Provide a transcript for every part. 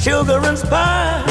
sugar and spice.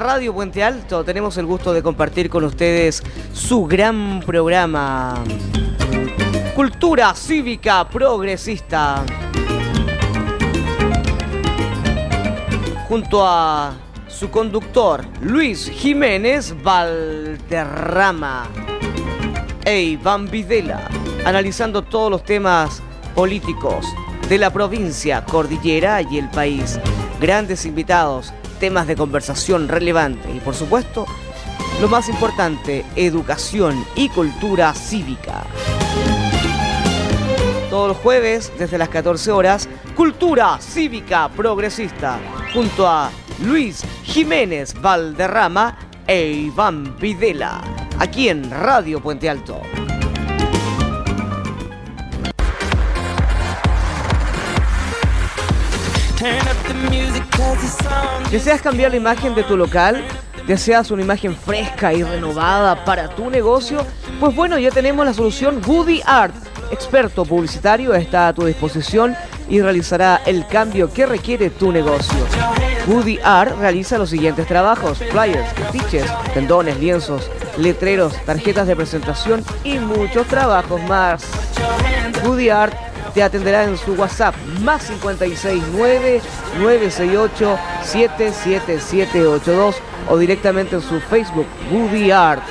Radio Puente Alto tenemos el gusto de compartir con ustedes su gran programa. Cultura cívica progresista. Junto a su conductor Luis Jiménez Valderrama e Iván Videla, analizando todos los temas políticos de la provincia, cordillera y el país. Grandes invitados, temas de conversación relevantes y por supuesto, lo más importante, educación y cultura cívica. Todos los jueves, desde las 14 horas, Cultura Cívica Progresista, junto a Luis Jiménez Valderrama e Iván Videla, aquí en Radio Puente Alto. ¿Deseas cambiar la imagen de tu local? ¿Deseas una imagen fresca y renovada para tu negocio? Pues bueno, ya tenemos la solución Goody Art. Experto publicitario está a tu disposición y realizará el cambio que requiere tu negocio. Goody Art realiza los siguientes trabajos: flyers, stitches, tendones, lienzos, letreros, tarjetas de presentación y muchos trabajos más. Goody Art te atenderá en su WhatsApp más 569 968 77782 o directamente en su Facebook Woody Art.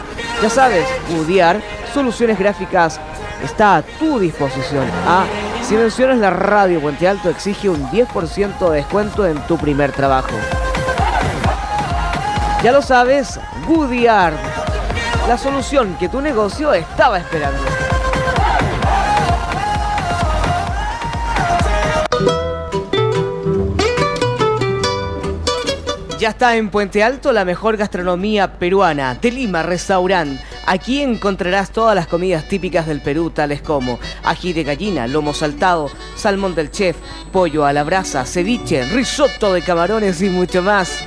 Ya sabes, Woody Art, soluciones gráficas está a tu disposición. Ah, si mencionas la radio Puente Alto exige un 10% de descuento en tu primer trabajo. Ya lo sabes, Woody Art, la solución que tu negocio estaba esperando. Ya está en Puente Alto la mejor gastronomía peruana, de Lima Restaurant. Aquí encontrarás todas las comidas típicas del Perú, tales como ají de gallina, lomo saltado, salmón del chef, pollo a la brasa, ceviche, risotto de camarones y mucho más.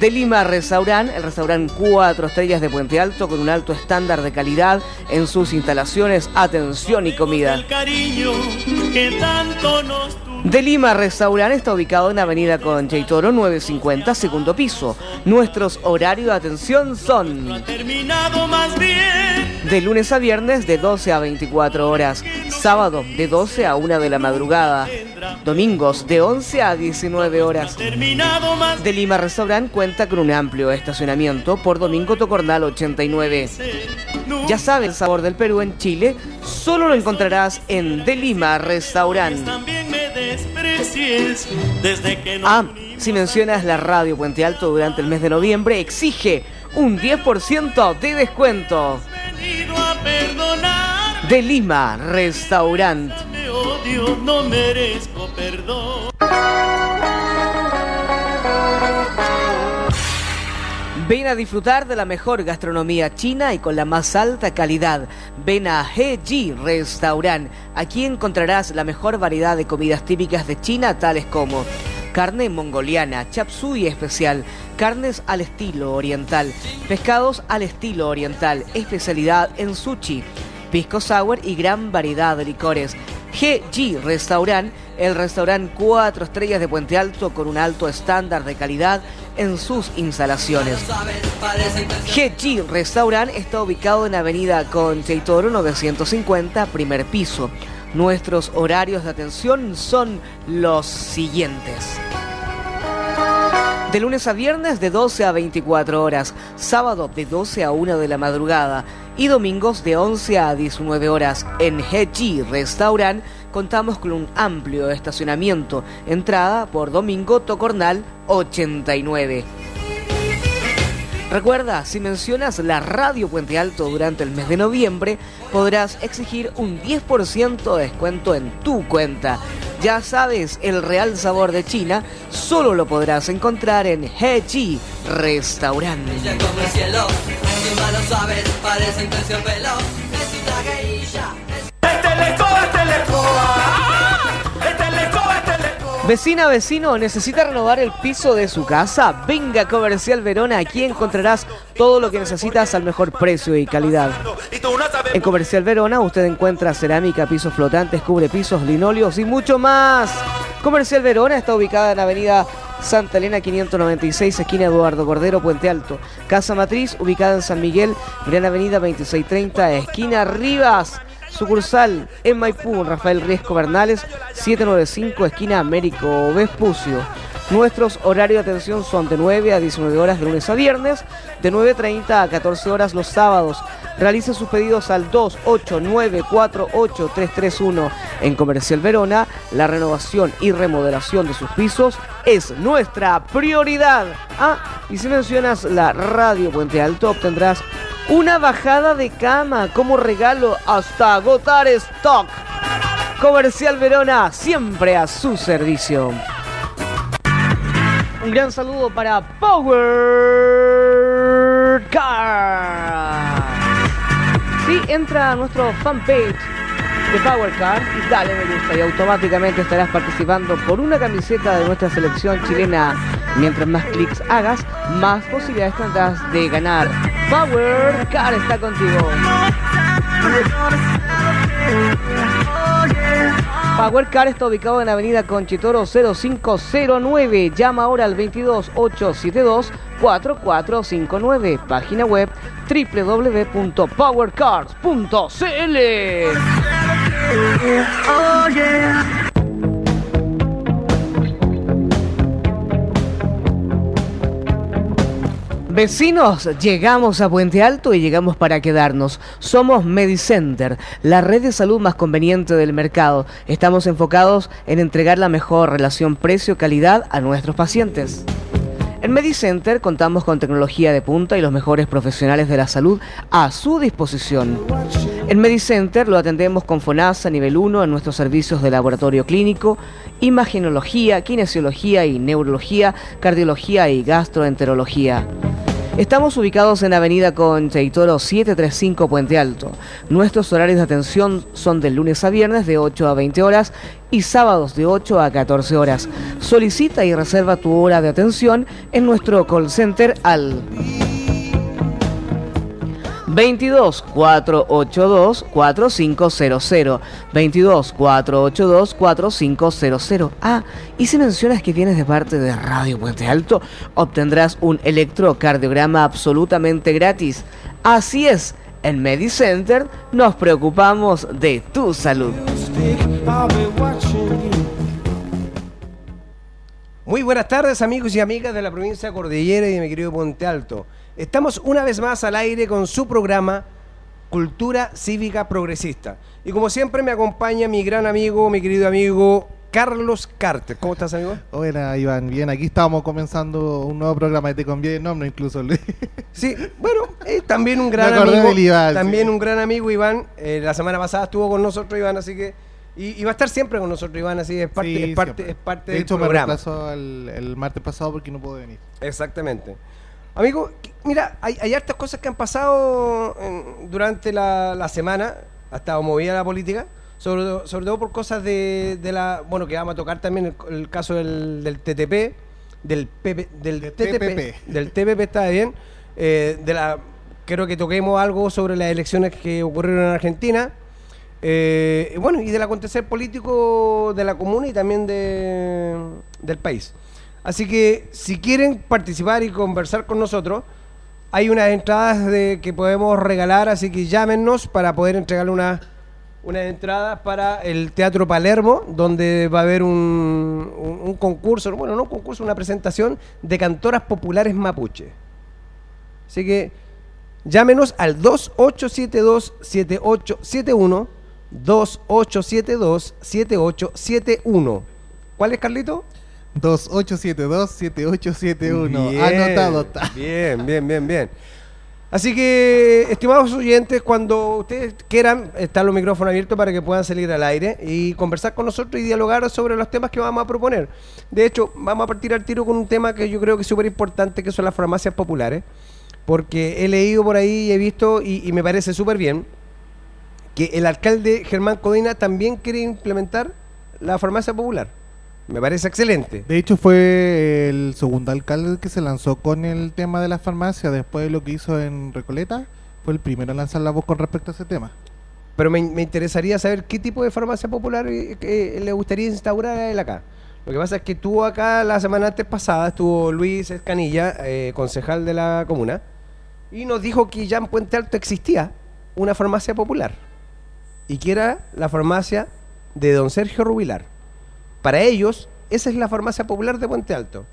De Lima Restaurant, el restaurante 4 estrellas de Puente Alto con un alto estándar de calidad en sus instalaciones, atención y comida. El cariño que tanto nos De Lima Restaurant está ubicado en Avenida Concha y Toro 950, segundo piso. Nuestros horarios de atención son de lunes a viernes de 12 a 24 horas, sábado de 12 a 1 de la madrugada, domingos de 11 a 19 horas. De Lima Restaurant cuenta con un amplio estacionamiento por Domingo Tocornal 89. Ya sabes, el sabor del Perú en Chile solo lo encontrarás en De Lima Restaurant. Me desprecies desde que no Ah, si mencionas la radio Puente Alto durante el mes de noviembre, exige un 10% de descuento. De Lima Restaurant. Me odio, no merezco perdón. Ven a disfrutar de la mejor gastronomía china y con la más alta calidad. Ven a Heji Restaurant. Aquí encontrarás la mejor variedad de comidas típicas de China, tales como carne mongoliana, chap suey especial, carnes al estilo oriental, pescados al estilo oriental, especialidad en sushi, pisco sour y gran variedad de licores. GG Restaurant, el restaurante 4 estrellas de Puente Alto con un alto estándar de calidad en sus instalaciones. GG Restaurant está ubicado en Avenida Concha y Toro 950, primer piso. Nuestros horarios de atención son los siguientes. De lunes a viernes de 12 a 24 horas, sábado de 12 a 1 de la madrugada y domingos de 11 a 19 horas. En Hechi Restaurant contamos con un amplio estacionamiento. Entrada por Domingo Tocornal 89. Recuerda, si mencionas la radio Puente Alto durante el mes de noviembre, podrás exigir un 10% de descuento en tu cuenta. Ya sabes, el real sabor de China solo lo podrás encontrar en Hechi Vecina, vecino, ¿necesita renovar el piso de su casa? Venga a Comercial Verona, aquí encontrarás todo lo que necesitas al mejor precio y calidad. En Comercial Verona usted encuentra cerámica, pisos flotantes, cubre pisos, linóleos y mucho más. Comercial Verona está ubicada en Avenida Santa Elena 596, esquina Eduardo Cordero, Puente Alto. Casa Matriz, ubicada en San Miguel, Gran Avenida 2630, esquina Rivas. Sucursal en Maipú, Rafael Riesco Bernales, 795, esquina Américo Vespucio. Nuestros horarios de atención son de 9 a 19 horas de lunes a viernes, de 9.30 a 14 horas los sábados. Realice sus pedidos al 289483331 en Comercial Verona. La renovación y remodelación de sus pisos es nuestra prioridad. Ah, y si mencionas la radio Puente Alto, obtendrás una bajada de cama como regalo hasta agotar stock. Comercial Verona, siempre a su servicio. Un gran saludo para Power Car. Entra a nuestro fanpage de Power Car y dale me gusta y automáticamente estarás participando por una camiseta de nuestra selección chilena. Mientras más clics hagas, más posibilidades tendrás de ganar. Power Car está contigo. Power Car está ubicado en Avenida Conchitoro 0509. Llama ahora al 22872 4459. Página web www.powercars.cl. Vecinos, llegamos a Puente Alto y llegamos para quedarnos. Somos Medicenter, la red de salud más conveniente del mercado. Estamos enfocados en entregar la mejor relación precio-calidad a nuestros pacientes. En Medicenter contamos con tecnología de punta y los mejores profesionales de la salud a su disposición. En Medicenter lo atendemos con FONASA nivel 1 en nuestros servicios de laboratorio clínico, imagenología, kinesiología y neurología, cardiología y gastroenterología. Estamos ubicados en Avenida Concheitoro 735 Puente Alto. Nuestros horarios de atención son de lunes a viernes de 8 a 20 horas y sábados de 8 a 14 horas. Solicita y reserva tu hora de atención en nuestro call center al 22 482 4500 22 482 4500 Ah, y si mencionas que vienes de parte de Radio Puente Alto, obtendrás un electrocardiograma absolutamente gratis. Así es, en MediCenter nos preocupamos de tu salud. Muy buenas tardes amigos y amigas de la provincia Cordillera y de mi querido Puente Alto. Estamos una vez más al aire con su programa Cultura Cívica Progresista. Y como siempre me acompaña mi gran amigo, mi querido amigo Carlos Carter. ¿Cómo estás, amigo? Hola, Iván. Bien, aquí estamos comenzando un nuevo programa. Te conviene el nombre incluso. Sí, bueno, eh, también un gran amigo. también un gran amigo, Iván. Eh, la semana pasada estuvo con nosotros, Iván, así que... Y, va a estar siempre con nosotros, Iván, así es parte, es parte, es parte de hecho, me reemplazó el, el martes pasado porque no pude venir. Exactamente. Amigo, mira, hay, hay hartas cosas que han pasado durante la, semana, ha estado movida la política, sobre, sobre todo por cosas de, la, bueno, que vamos a tocar también el, caso del, del, TTP, del, PP, del TTP, del TPP está bien, eh, de la, creo que toquemos algo sobre las elecciones que ocurrieron en Argentina, eh, bueno, y del acontecer político de la comuna y también de, del país. Así que si quieren participar y conversar con nosotros, hay unas entradas que podemos regalar, así que llámenos para poder entregarle una, unas entradas para el Teatro Palermo, donde va a haber un, un- un concurso, bueno, no un concurso, una presentación de cantoras populares mapuche. Así que llámenos al 2872-7871, 2872-7871. ¿Cuál es, Carlito? 2872-7871. Bien, Anotado está. Bien, bien, bien, bien. Así que, estimados oyentes, cuando ustedes quieran, están los micrófonos abiertos para que puedan salir al aire y conversar con nosotros y dialogar sobre los temas que vamos a proponer. De hecho, vamos a partir al tiro con un tema que yo creo que es súper importante, que son las farmacias populares, porque he leído por ahí y he visto, y, y me parece súper bien, que el alcalde Germán Codina también quiere implementar la farmacia popular. Me parece excelente. De hecho, fue el segundo alcalde que se lanzó con el tema de la farmacia después de lo que hizo en Recoleta. Fue el primero en lanzar la voz con respecto a ese tema. Pero me, me interesaría saber qué tipo de farmacia popular eh, que le gustaría instaurar a él acá. Lo que pasa es que estuvo acá la semana antes pasada, estuvo Luis Escanilla, eh, concejal de la comuna, y nos dijo que ya en Puente Alto existía una farmacia popular y que era la farmacia de don Sergio Rubilar. Para ellos, esa es la farmacia popular de Puente Alto.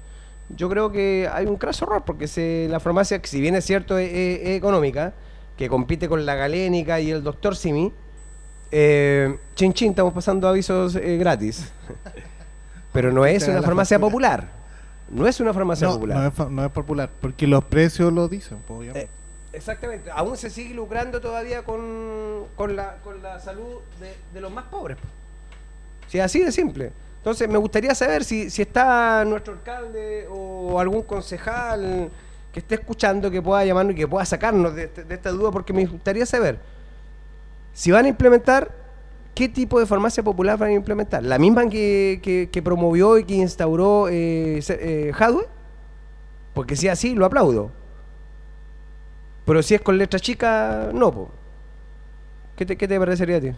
Yo creo que hay un craso error, porque se- la farmacia, que si bien es cierto, es, es- es económica, que compite con la Galénica y el Doctor Simi, eh, chin chin, estamos pasando avisos eh, gratis. Pero no es es una farmacia popular. No es una farmacia No, popular. no es, no es popular, porque los precios lo dicen, pues, obviamente. Eh, exactamente. Aún se sigue lucrando todavía con, con, la, con la salud de, de los más pobres. po. Sí, así de simple. Entonces, me gustaría saber si, está nuestro alcalde o algún concejal que esté escuchando que pueda llamarnos y que pueda sacarnos de, este- de esta duda, porque me gustaría saber si van a implementar, ¿qué tipo de farmacia popular van a implementar? ¿La misma que, promovió y que instauró eh, se- eh? Porque si es así, lo aplaudo. Pero si es con letra chica, no. ¿Qué te, qué te parecería a ti?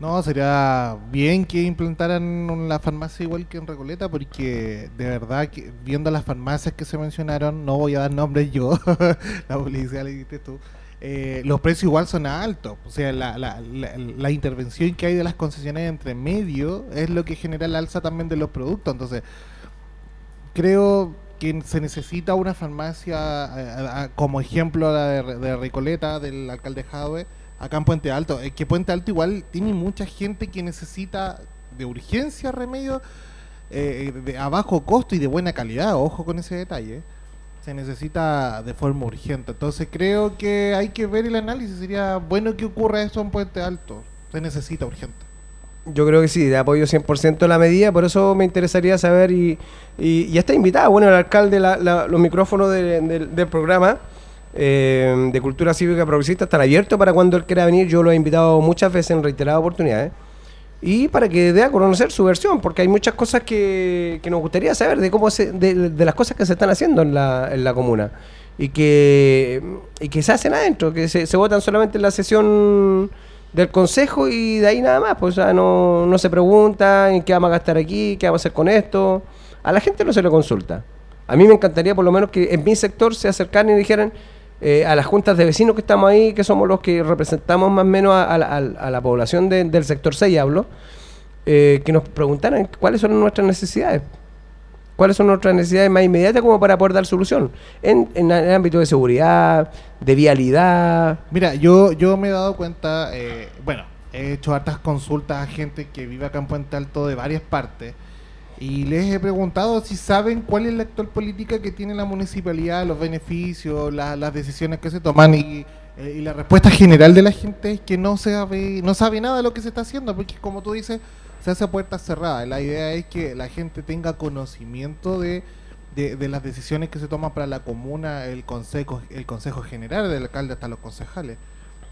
No, sería bien que implantaran la farmacia igual que en Recoleta, porque de verdad que viendo las farmacias que se mencionaron, no voy a dar nombres yo, la publicidad le dijiste tú, eh, los precios igual son altos. O sea, la, la, la, la intervención que hay de las concesiones entre medio es lo que genera el alza también de los productos. Entonces, creo que se necesita una farmacia, eh, como ejemplo la de, de Recoleta, del alcalde Jadwe, acá en Puente Alto. Es que Puente Alto igual tiene mucha gente que necesita de urgencia remedio eh, de, a bajo costo y de buena calidad. Ojo con ese detalle. Se necesita de forma urgente. Entonces creo que hay que ver el análisis. Sería bueno que ocurra eso en Puente Alto. Se necesita urgente. Yo creo que sí, de apoyo 100% la medida, por eso me interesaría saber y, y, y está invitado, bueno, el alcalde, la- la- los micrófonos de- del programa eh, de Cultura Cívica Progresista están abiertos para cuando él quiera venir, yo lo he invitado muchas veces en reiteradas oportunidades, y para que dé a conocer su versión, porque hay muchas cosas que, que nos gustaría saber de cómo se, de, las cosas que se están haciendo en la, en la comuna y que, y que se hacen adentro, que se, se votan solamente en la sesión del consejo y de ahí nada más, pues o sea, no, no se pregunta en qué vamos a gastar aquí, qué vamos a hacer con esto. A la gente no se le consulta. A mí me encantaría por lo menos que en mi sector se acercaran y dijeran eh, a las juntas de vecinos que estamos ahí, que somos los que representamos más o menos a, la- población de- del sector 6, hablo, eh, que nos preguntaran cuáles son nuestras necesidades. ¿Cuáles son nuestras necesidades más inmediatas como para poder dar solución? En, en el ámbito de seguridad, de vialidad. Mira, yo, yo me he dado cuenta, eh, bueno, he hecho hartas consultas a gente que vive acá en Puente Alto de varias partes y les he preguntado si saben cuál es la actual política que tiene la municipalidad, los beneficios, la- las decisiones que se toman y, eh, y la respuesta general de la gente es que no sabe, no sabe nada de lo que se está haciendo, porque como tú dices, se hace a puertas cerradas. La idea es que la gente tenga conocimiento de, de, de las decisiones que se toman para la comuna, el consejo, el consejo general del alcalde hasta los concejales.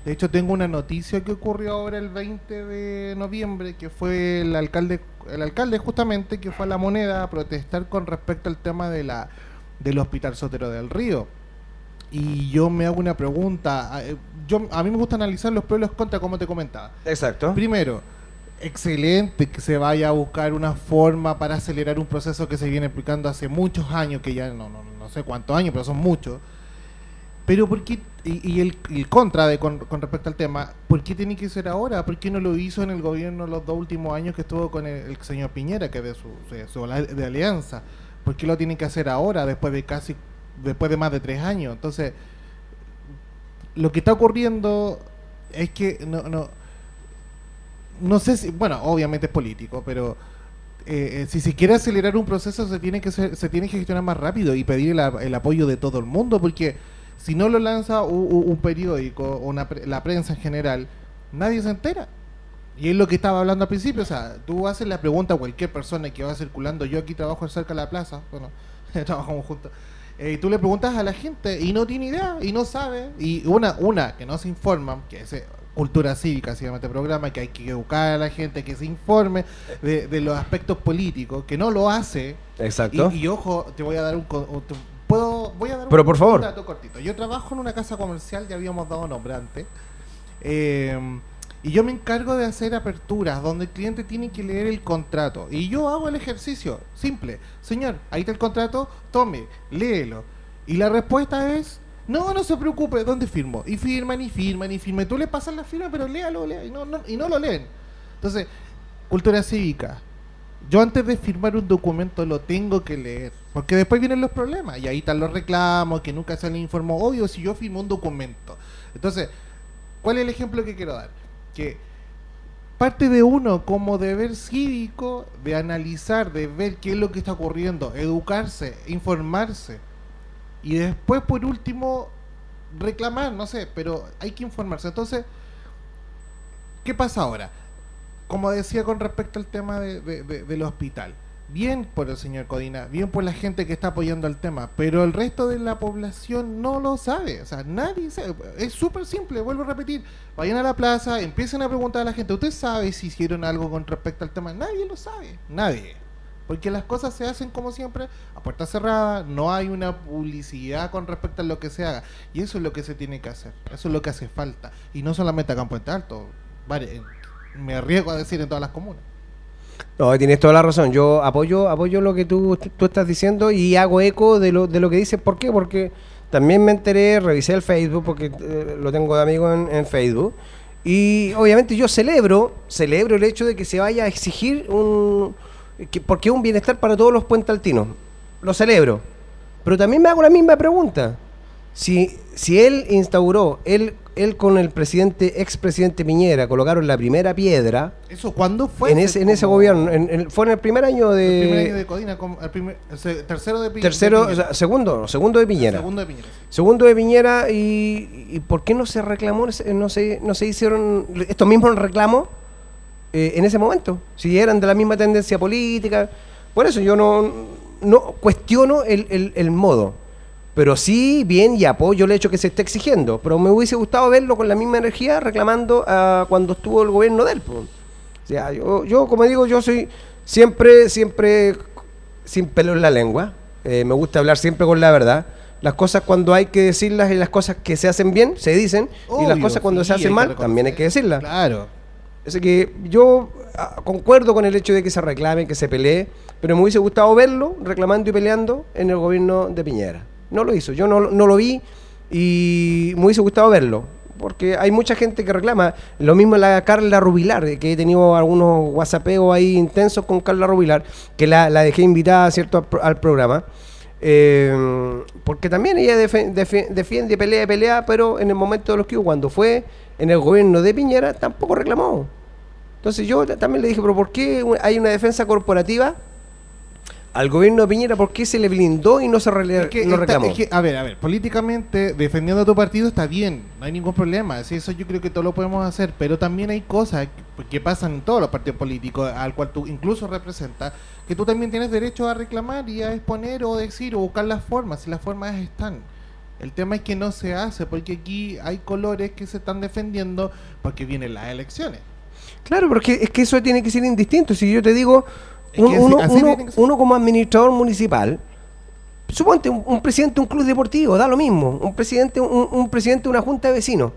De hecho, tengo una noticia que ocurrió ahora el 20 de noviembre, que fue el alcalde, el alcalde justamente que fue a la moneda a protestar con respecto al tema de la del hospital Sotero del Río. Y yo me hago una pregunta. eh, Yo, a mí me gusta analizar los pros y los contras, como te comentaba. Exacto. Primero, excelente que se vaya a buscar una forma para acelerar un proceso que se viene aplicando hace muchos años, que ya no, no, no sé cuántos años, pero son muchos. Pero ¿por qué y, y el, el contra de con, respecto al tema, ¿por qué tiene que ser ahora? ¿Por qué no lo hizo en el gobierno los dos últimos años que estuvo con el, señor Piñera, que de su, de su alianza? ¿Por qué lo tiene que hacer ahora, después de casi, después de más de tres años? Entonces, lo que está ocurriendo es que no, no, no sé si, bueno, obviamente es político, pero eh, eh, si se quiere acelerar un proceso se tiene que ser- se tiene que gestionar más rápido y pedir el, el apoyo de todo el mundo, porque si no lo lanza u- u- un, periódico o pre- la prensa en general, nadie se entera. Y es lo que estaba hablando al principio, o sea, tú haces la pregunta a cualquier persona que va circulando, yo aquí trabajo cerca de la plaza, bueno, trabajamos juntos, eh, y tú le preguntas a la gente y no tiene idea, y no sabe, y una, una que no se informa, que es eh, cultura cívica, se llama este programa, que hay que educar a la gente, que se informe de, de los aspectos políticos, que no lo hace, Exacto. y, y ojo, te voy a dar un... Puedo, voy a dar Pero un, por favor. un dato cortito. Yo trabajo en una casa comercial, ya habíamos dado nombre antes. eh, y yo me encargo de hacer aperturas donde el cliente tiene que leer el contrato. Y yo hago el ejercicio, simple. Señor, ahí está el contrato, tome, léelo. Y la respuesta es, no, no se preocupe, ¿dónde firmo? Y firman, y firman, y firman. Tú le pasas la firma, pero léalo, léalo. Y no, no, y no lo leen. Entonces, cultura cívica. Yo antes de firmar un documento lo tengo que leer, porque después vienen los problemas y ahí están los reclamos, que nunca se le informó, obvio, si yo firmo un documento. Entonces, ¿cuál es el ejemplo que quiero dar? Que parte de uno como deber cívico de analizar, de ver qué es lo que está ocurriendo, educarse, informarse y después por último reclamar, no sé, pero hay que informarse. Entonces, ¿qué pasa ahora? Como decía con respecto al tema de, de- de- del hospital, bien por el señor Codina, bien por la gente que está apoyando el tema, pero el resto de la población no lo sabe, o sea, nadie sabe, es súper simple, vuelvo a repetir, vayan a la plaza, empiecen a preguntar a la gente, ¿usted sabe si hicieron algo con respecto al tema? Nadie lo sabe, nadie. Porque las cosas se hacen como siempre, a puerta cerrada, no hay una publicidad con respecto a lo que se haga. Y eso es lo que se tiene que hacer, eso es lo que hace falta. Y no solamente en Puente Alto, vari- me arriesgo a decir en todas las comunas. No, tienes toda la razón. Yo apoyo, apoyo lo que tú, tú estás diciendo y hago eco de lo, de lo que dices. ¿Por qué? Porque también me enteré, revisé el Facebook, porque eh, lo tengo de amigo en, en Facebook. Y obviamente yo celebro, celebro el hecho de que se vaya a exigir un... Que, porque un bienestar para todos los puentaltinos. Lo celebro. Pero también me hago la misma pregunta. Si, si él instauró, él, él con el presidente, expresidente Piñera, colocaron la primera piedra, ¿Eso cuándo fue? en ese, en ese gobierno, en- en- fue en el primer año El de... primer año de Codina, el, primer, el tercero de Pi- tercero, de Piñera. segundo, segundo de Piñera. Segundo de Piñera. Segundo de Piñera y, y ¿por qué no se reclamó, no se, no se hicieron estos mismos reclamos eh, en ese momento? Si eran de la misma tendencia política. Por eso yo no, no cuestiono el, el- el modo. Pero sí, bien, y apoyo el hecho que se esté exigiendo. Pero me hubiese gustado verlo con la misma energía reclamando a cuando estuvo el gobierno del po. O sea, yo, yo, como digo, yo soy siempre, siempre sin pelo en la lengua. Eh, me gusta hablar siempre con la verdad. Las cosas cuando hay que decirlas y las cosas que se hacen bien se dicen. y las cosas cuando sí, se hacen mal también hay que decirlas. Claro. Así que yo ah, concuerdo con el hecho de que se reclame, que se pelee, pero me hubiese gustado verlo reclamando y peleando en el gobierno de Piñera. No lo hizo, yo no, no lo vi y me hubiese gustado verlo, porque hay mucha gente que reclama. Lo mismo la Carla Rubilar, que he tenido algunos whatsappeos ahí intensos con Carla Rubilar, que la, la dejé invitada ¿cierto? al, pro- al programa. Eh, porque también ella defiende, pelea, pelea, pero en el momento de los que cuando fue en el gobierno de Piñera, tampoco reclamó. Entonces yo también le dije, pero ¿por qué hay una defensa corporativa al gobierno de Piñera? ¿Por qué se le blindó y no se Es que no está- reclamó? es que, a ver, a ver, políticamente defendiendo a tu partido está bien, no hay ningún problema, eso yo creo que todo lo podemos hacer, pero también hay cosas que, que pasan en todos los partidos políticos, al cual tú incluso representas, que tú también tienes derecho a reclamar y a exponer o decir o buscar las formas, si las formas están. El tema es que no se hace, porque aquí hay colores que se están defendiendo porque vienen las elecciones. Claro, porque es que eso tiene que ser indistinto. Si yo te digo, Uno, como administrador municipal, suponte un, un presidente de un club deportivo, da lo mismo, un presidente, un, un presidente de una junta de vecinos.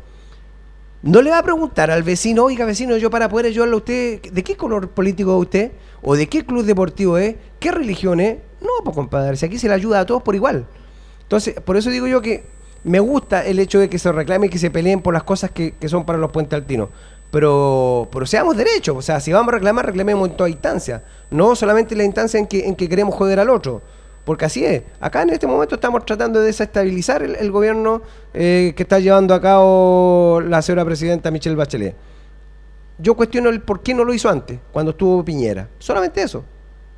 No le va a preguntar al vecino, oiga vecino, yo para poder ayudarle a usted, ¿de qué color político es usted? ¿O de qué club deportivo es? ¿Qué religión es? No, pues compadre, si aquí se le ayuda a todos por igual. Entonces, por eso digo yo que me gusta el hecho de que se reclame y que se peleen por las cosas que, que son para los puentes altinos. Pero, pero seamos derechos, o sea, si vamos a reclamar, reclamemos en toda instancia. No solamente en la instancia en que, en que queremos joder al otro. Porque así es. Acá en este momento estamos tratando de desestabilizar el, el gobierno eh, que está llevando a cabo la señora presidenta Michelle Bachelet. Yo cuestiono el por qué no lo hizo antes, cuando estuvo Piñera. Solamente eso.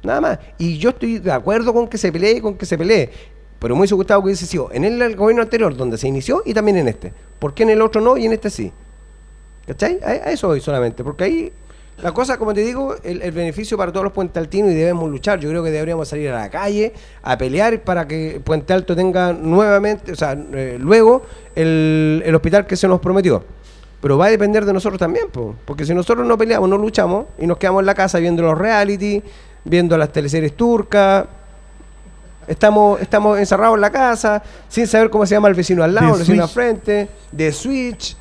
Nada más. Y yo estoy de acuerdo con que se pelee, con que se pelee. Pero me hubiese gustado que hubiese sido en el, el gobierno anterior donde se inició y también en este. ¿Por qué en el otro no y en este sí? ¿Cachai? A, a eso voy solamente. Porque ahí la cosa, como te digo, el, el beneficio para todos los Puente Altinos y debemos luchar. Yo creo que deberíamos salir a la calle a pelear para que Puente Alto tenga nuevamente, o sea, eh, luego el, el hospital que se nos prometió. Pero va a depender de nosotros también, po, porque si nosotros no peleamos, no luchamos y nos quedamos en la casa viendo los reality, viendo las teleseries turcas, estamos, estamos encerrados en la casa sin saber cómo se llama el vecino al lado, The el vecino al frente, de Switch,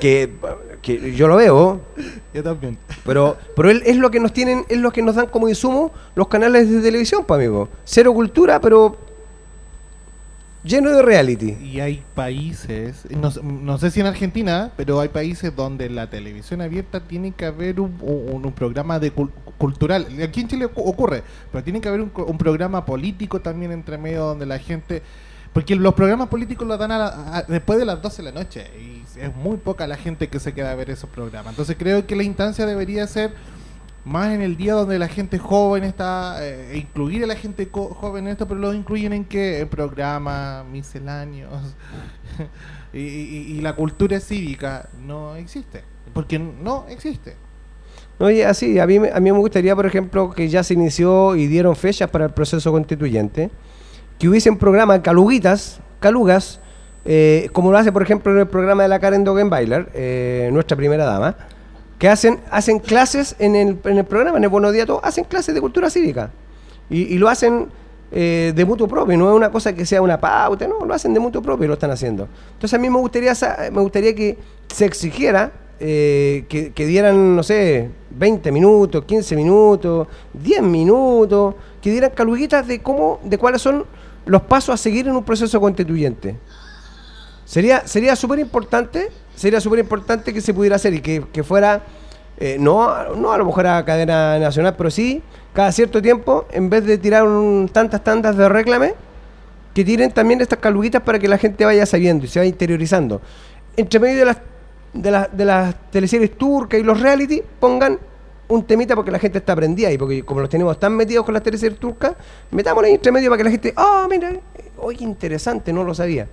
que, que yo lo veo, Yo también. pero, pero él- es lo que nos tienen, es lo que nos dan como insumo los canales de televisión, pues amigo. Cero cultura, pero lleno de reality. Y hay países, no, no sé si en Argentina, pero hay países donde la televisión abierta tiene que haber un, un- un programa de cul- cultural. Aquí en Chile ocu- ocurre, pero tiene que haber un, un programa político también entre medio donde la gente... Porque los programas políticos los dan a la- a- después de las 12 de la noche y es muy poca la gente que se queda a ver esos programas. Entonces creo que la instancia debería ser más en el día donde la gente joven está, eh, e incluir a la gente co- joven en esto, pero lo incluyen en qué? En programas misceláneos. y, y- la cultura cívica no existe. Porque no existe. Oye, así, a mí, a mí me gustaría, por ejemplo, que ya se inició y dieron fechas para el proceso constituyente, que hubiesen programas caluguitas, calugas, eh, como lo hace, por ejemplo, en el programa de la Karen Dogenbailer, eh, nuestra primera dama, que hacen, hacen clases en el, en el programa, en el Buenos Días hacen clases de cultura cívica. Y, lo hacen eh, de mutuo propio, no es una cosa que sea una pauta, no, lo hacen de mutuo propio y lo están haciendo. Entonces a mí me gustaría, me gustaría que se exigiera eh, que, que dieran, no sé, 20 minutos, 15 minutos, 10 minutos, que dieran caluguitas de cómo, de cuáles son los pasos a seguir en un proceso constituyente. Sería sería súper importante, sería súper importante que se pudiera hacer y que, que fuera, eh, no, no a lo mejor a cadena nacional, pero sí cada cierto tiempo, en vez de tirar un- tantas tandas de réclame, que tiren también estas caluguitas para que la gente vaya sabiendo y se vaya interiorizando. Entre medio de las, de las, de las teleseries turcas y los reality, pongan un temita porque la gente está prendida y porque como los tenemos tan metidos con las teleseries turcas, metámosle entre medio para que la gente, ah, mira, oye, interesante, no lo sabía.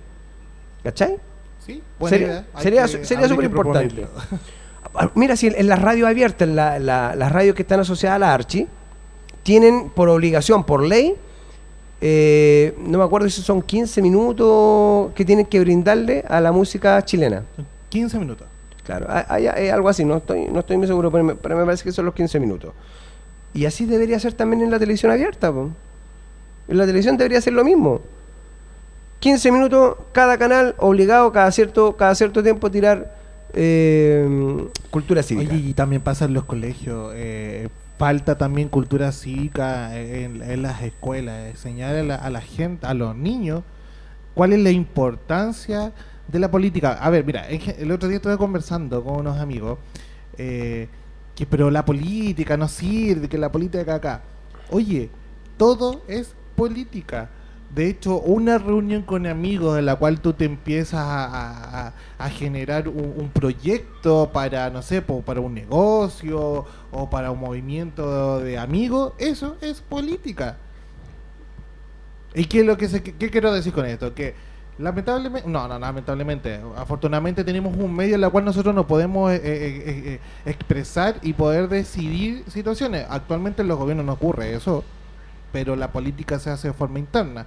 ¿Cachai? ¿Sí? Buena Sería- idea. Sería que- sería súper importante. Ah, Mira, si en, en las radios abiertas, en la- la- las radios que están asociadas a la Archi, tienen por obligación, por ley, eh, no me acuerdo si son 15 minutos que tienen que brindarle a la música chilena. Son 15 minutos. Claro, hay, algo así, no estoy, no estoy muy seguro, pero me, pero me parece que son los 15 minutos. Y así debería ser también en la televisión abierta. po. En la televisión debería ser lo mismo. 15 minutos cada canal, obligado cada cierto, cada cierto tiempo a tirar eh, cultura cívica. Oye, y también pasa en los colegios. eh, falta también cultura cívica en, en las escuelas. Enseñar a la, a la gente, a los niños, cuál es la importancia de la política. A ver, mira, el otro día estuve conversando con unos amigos. eh, que pero la política no sirve, que la política acá. Oye, todo es política. De hecho, una reunión con amigos en la cual tú te empiezas a, generar un, un proyecto para, no sé, para un negocio o para un movimiento de amigos, eso es política. ¿Y qué es lo que se, qué quiero decir con esto? Que lamentablemente, no, no, lamentablemente, afortunadamente tenemos un medio en el cual nosotros nos podemos eh, eh, eh, eh, expresar y poder decidir situaciones. Actualmente en los gobiernos no ocurre eso, pero la política se hace de forma interna.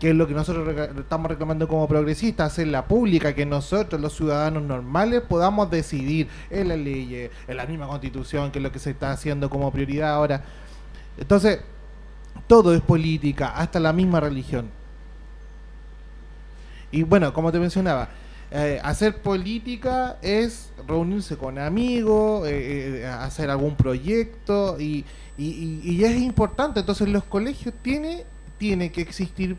Que es lo que nosotros estamos reclamando como progresistas, hacerla pública, que nosotros, los ciudadanos normales, podamos decidir en las leyes, en la misma constitución, que es lo que se está haciendo como prioridad ahora. Entonces, todo es política, hasta la misma religión. Y bueno, como te mencionaba, eh, hacer política es reunirse con amigos, eh, eh, hacer algún proyecto y, y- es importante. Entonces los colegios tiene, tiene que existir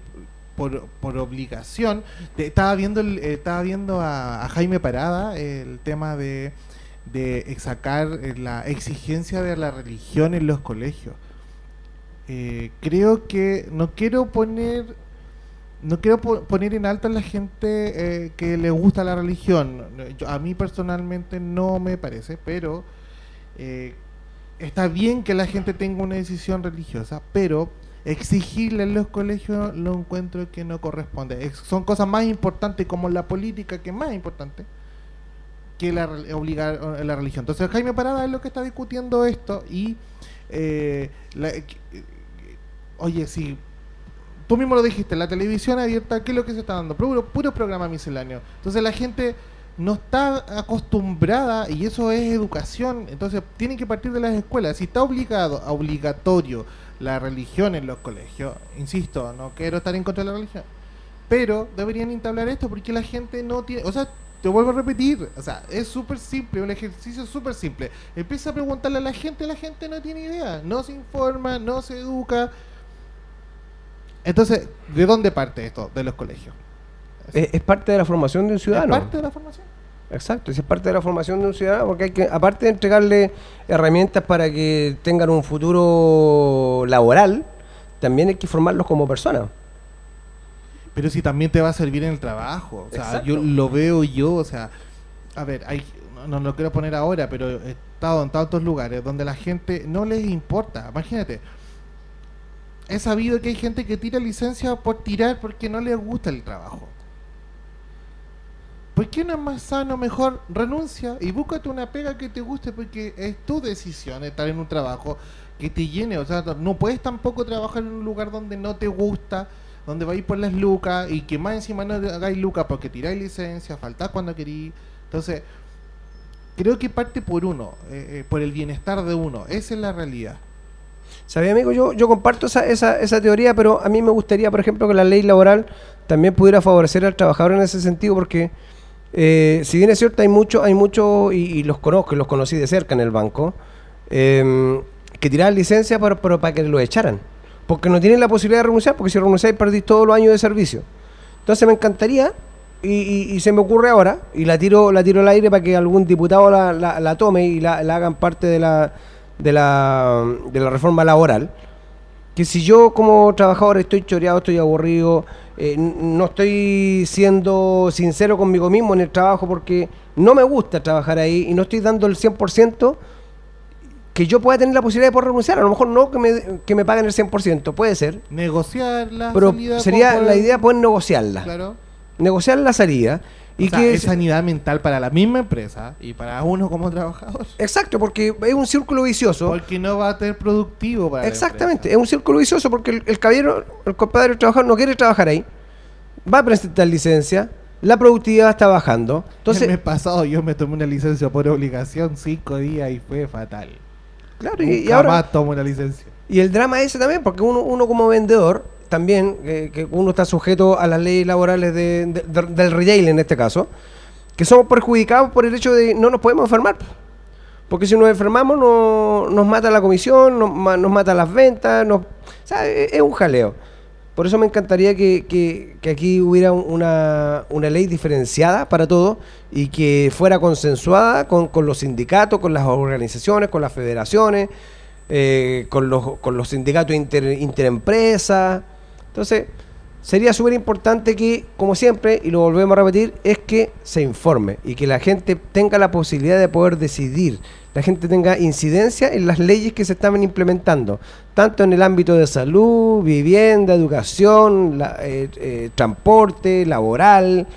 por, por obligación. Estaba viendo estaba viendo a, Jaime Parada el tema de, de sacar la exigencia de la religión en los colegios. Creo que no quiero poner no quiero po- poner en alto a la gente eh, que le gusta la religión. A mí personalmente no me parece, pero eh, está bien que la gente tenga una decisión religiosa, pero exigirle en los colegios lo encuentro que no corresponde. Es- son cosas más importantes como la política, que es más importante que la, obligar a la religión. Entonces Jaime Parada es lo que está discutiendo esto y eh, eh, oye, si tú mismo lo dijiste, la televisión abierta, ¿qué es lo que se está dando? Puro, puro programa misceláneo. Entonces la gente no está acostumbrada y eso es educación. Entonces tienen que partir de las escuelas. Si está obligado, obligatorio la religión en los colegios, insisto, no quiero estar en contra de la religión, pero deberían entablar esto porque la gente no tiene, o sea, te vuelvo a repetir, o sea, es súper simple, un ejercicio súper simple. Empieza a preguntarle a la gente, la gente no tiene idea, no se informa, no se educa. Entonces, ¿de dónde parte esto? De los colegios. Es, es parte de la formación de un ¿Es ciudadano. parte de la formación? Exacto, es parte de la formación de un ciudadano, porque hay que, aparte de entregarle herramientas para que tengan un futuro laboral, también hay que formarlos como personas. Pero si también te va a servir en el trabajo. O sea, Exacto. yo lo veo yo, o sea, a ver, hay, no, no lo quiero poner ahora, pero he estado en tantos lugares donde la gente no les importa. Imagínate, he sabido que hay gente que tira licencia por tirar porque no les gusta el trabajo. ¿Por qué no es más sano, mejor renuncia y búscate una pega que te guste porque es tu decisión estar en un trabajo que te llene? O sea, no puedes tampoco trabajar en un lugar donde no te gusta, donde vais por las lucas y que más encima no hagáis lucas porque tiráis licencia, faltás cuando querís. Entonces, creo que parte por uno, eh, eh, por el bienestar de uno. Esa es la realidad. ¿Sabía, amigo? Yo, yo comparto esa, esa, esa teoría, pero a mí me gustaría, por ejemplo, que la ley laboral también pudiera favorecer al trabajador en ese sentido, porque eh, si bien es cierto, hay mucho, hay mucho y, los conozco, los conocí de cerca en el banco, eh, que tiraban licencia para, para, que lo echaran, porque no tienen la posibilidad de renunciar, porque si renunciáis perdís todos los años de servicio. Entonces me encantaría, y, se me ocurre ahora, y la tiro, la tiro al aire para que algún diputado la, la- tome y la hagan parte de la, de, la, de la reforma laboral, que si yo como trabajador estoy choreado, estoy aburrido, eh, no estoy siendo sincero conmigo mismo en el trabajo porque no me gusta trabajar ahí y no estoy dando el 100%, que yo pueda tener la posibilidad de poder renunciar. A lo mejor no que me, que me paguen el 100%, puede ser, Negociar la pero sería la idea poder negociarla. Claro. Negociar la salida y o sea, que... es sanidad mental para la misma empresa y para uno como trabajador. Exacto, porque es un círculo vicioso. Porque no va a ser productivo para la Exactamente, es un círculo vicioso porque el, el caballero, el compadre el trabajador no quiere trabajar ahí, va a presentar licencia, la productividad está bajando. el mes pasado yo me tomé una licencia por obligación cinco días y fue fatal. claro, y, y Nunca ahora, más tomo una licencia. y el drama ese también, porque uno, uno como vendedor, también, eh, que uno está sujeto a las leyes laborales de- de- de- del retail en este caso, que somos perjudicados por el hecho de no nos podemos enfermar. Porque si nos enfermamos no, nos mata la comisión, nos, nos mata las ventas, nos, sea, es, un jaleo. Por eso me encantaría que, que- aquí hubiera un- una, una ley diferenciada para todo y que fuera consensuada con, con los sindicatos, con las organizaciones, con las federaciones, eh, con, los, con los sindicatos inter, interempresas. Entonces, sería súper importante que, como siempre, y lo volvemos a repetir, es que se informe y que la gente tenga la posibilidad de poder decidir, la gente tenga incidencia en las leyes que se estaban implementando, tanto en el ámbito de salud, vivienda, educación, eh, eh, transporte, laboral.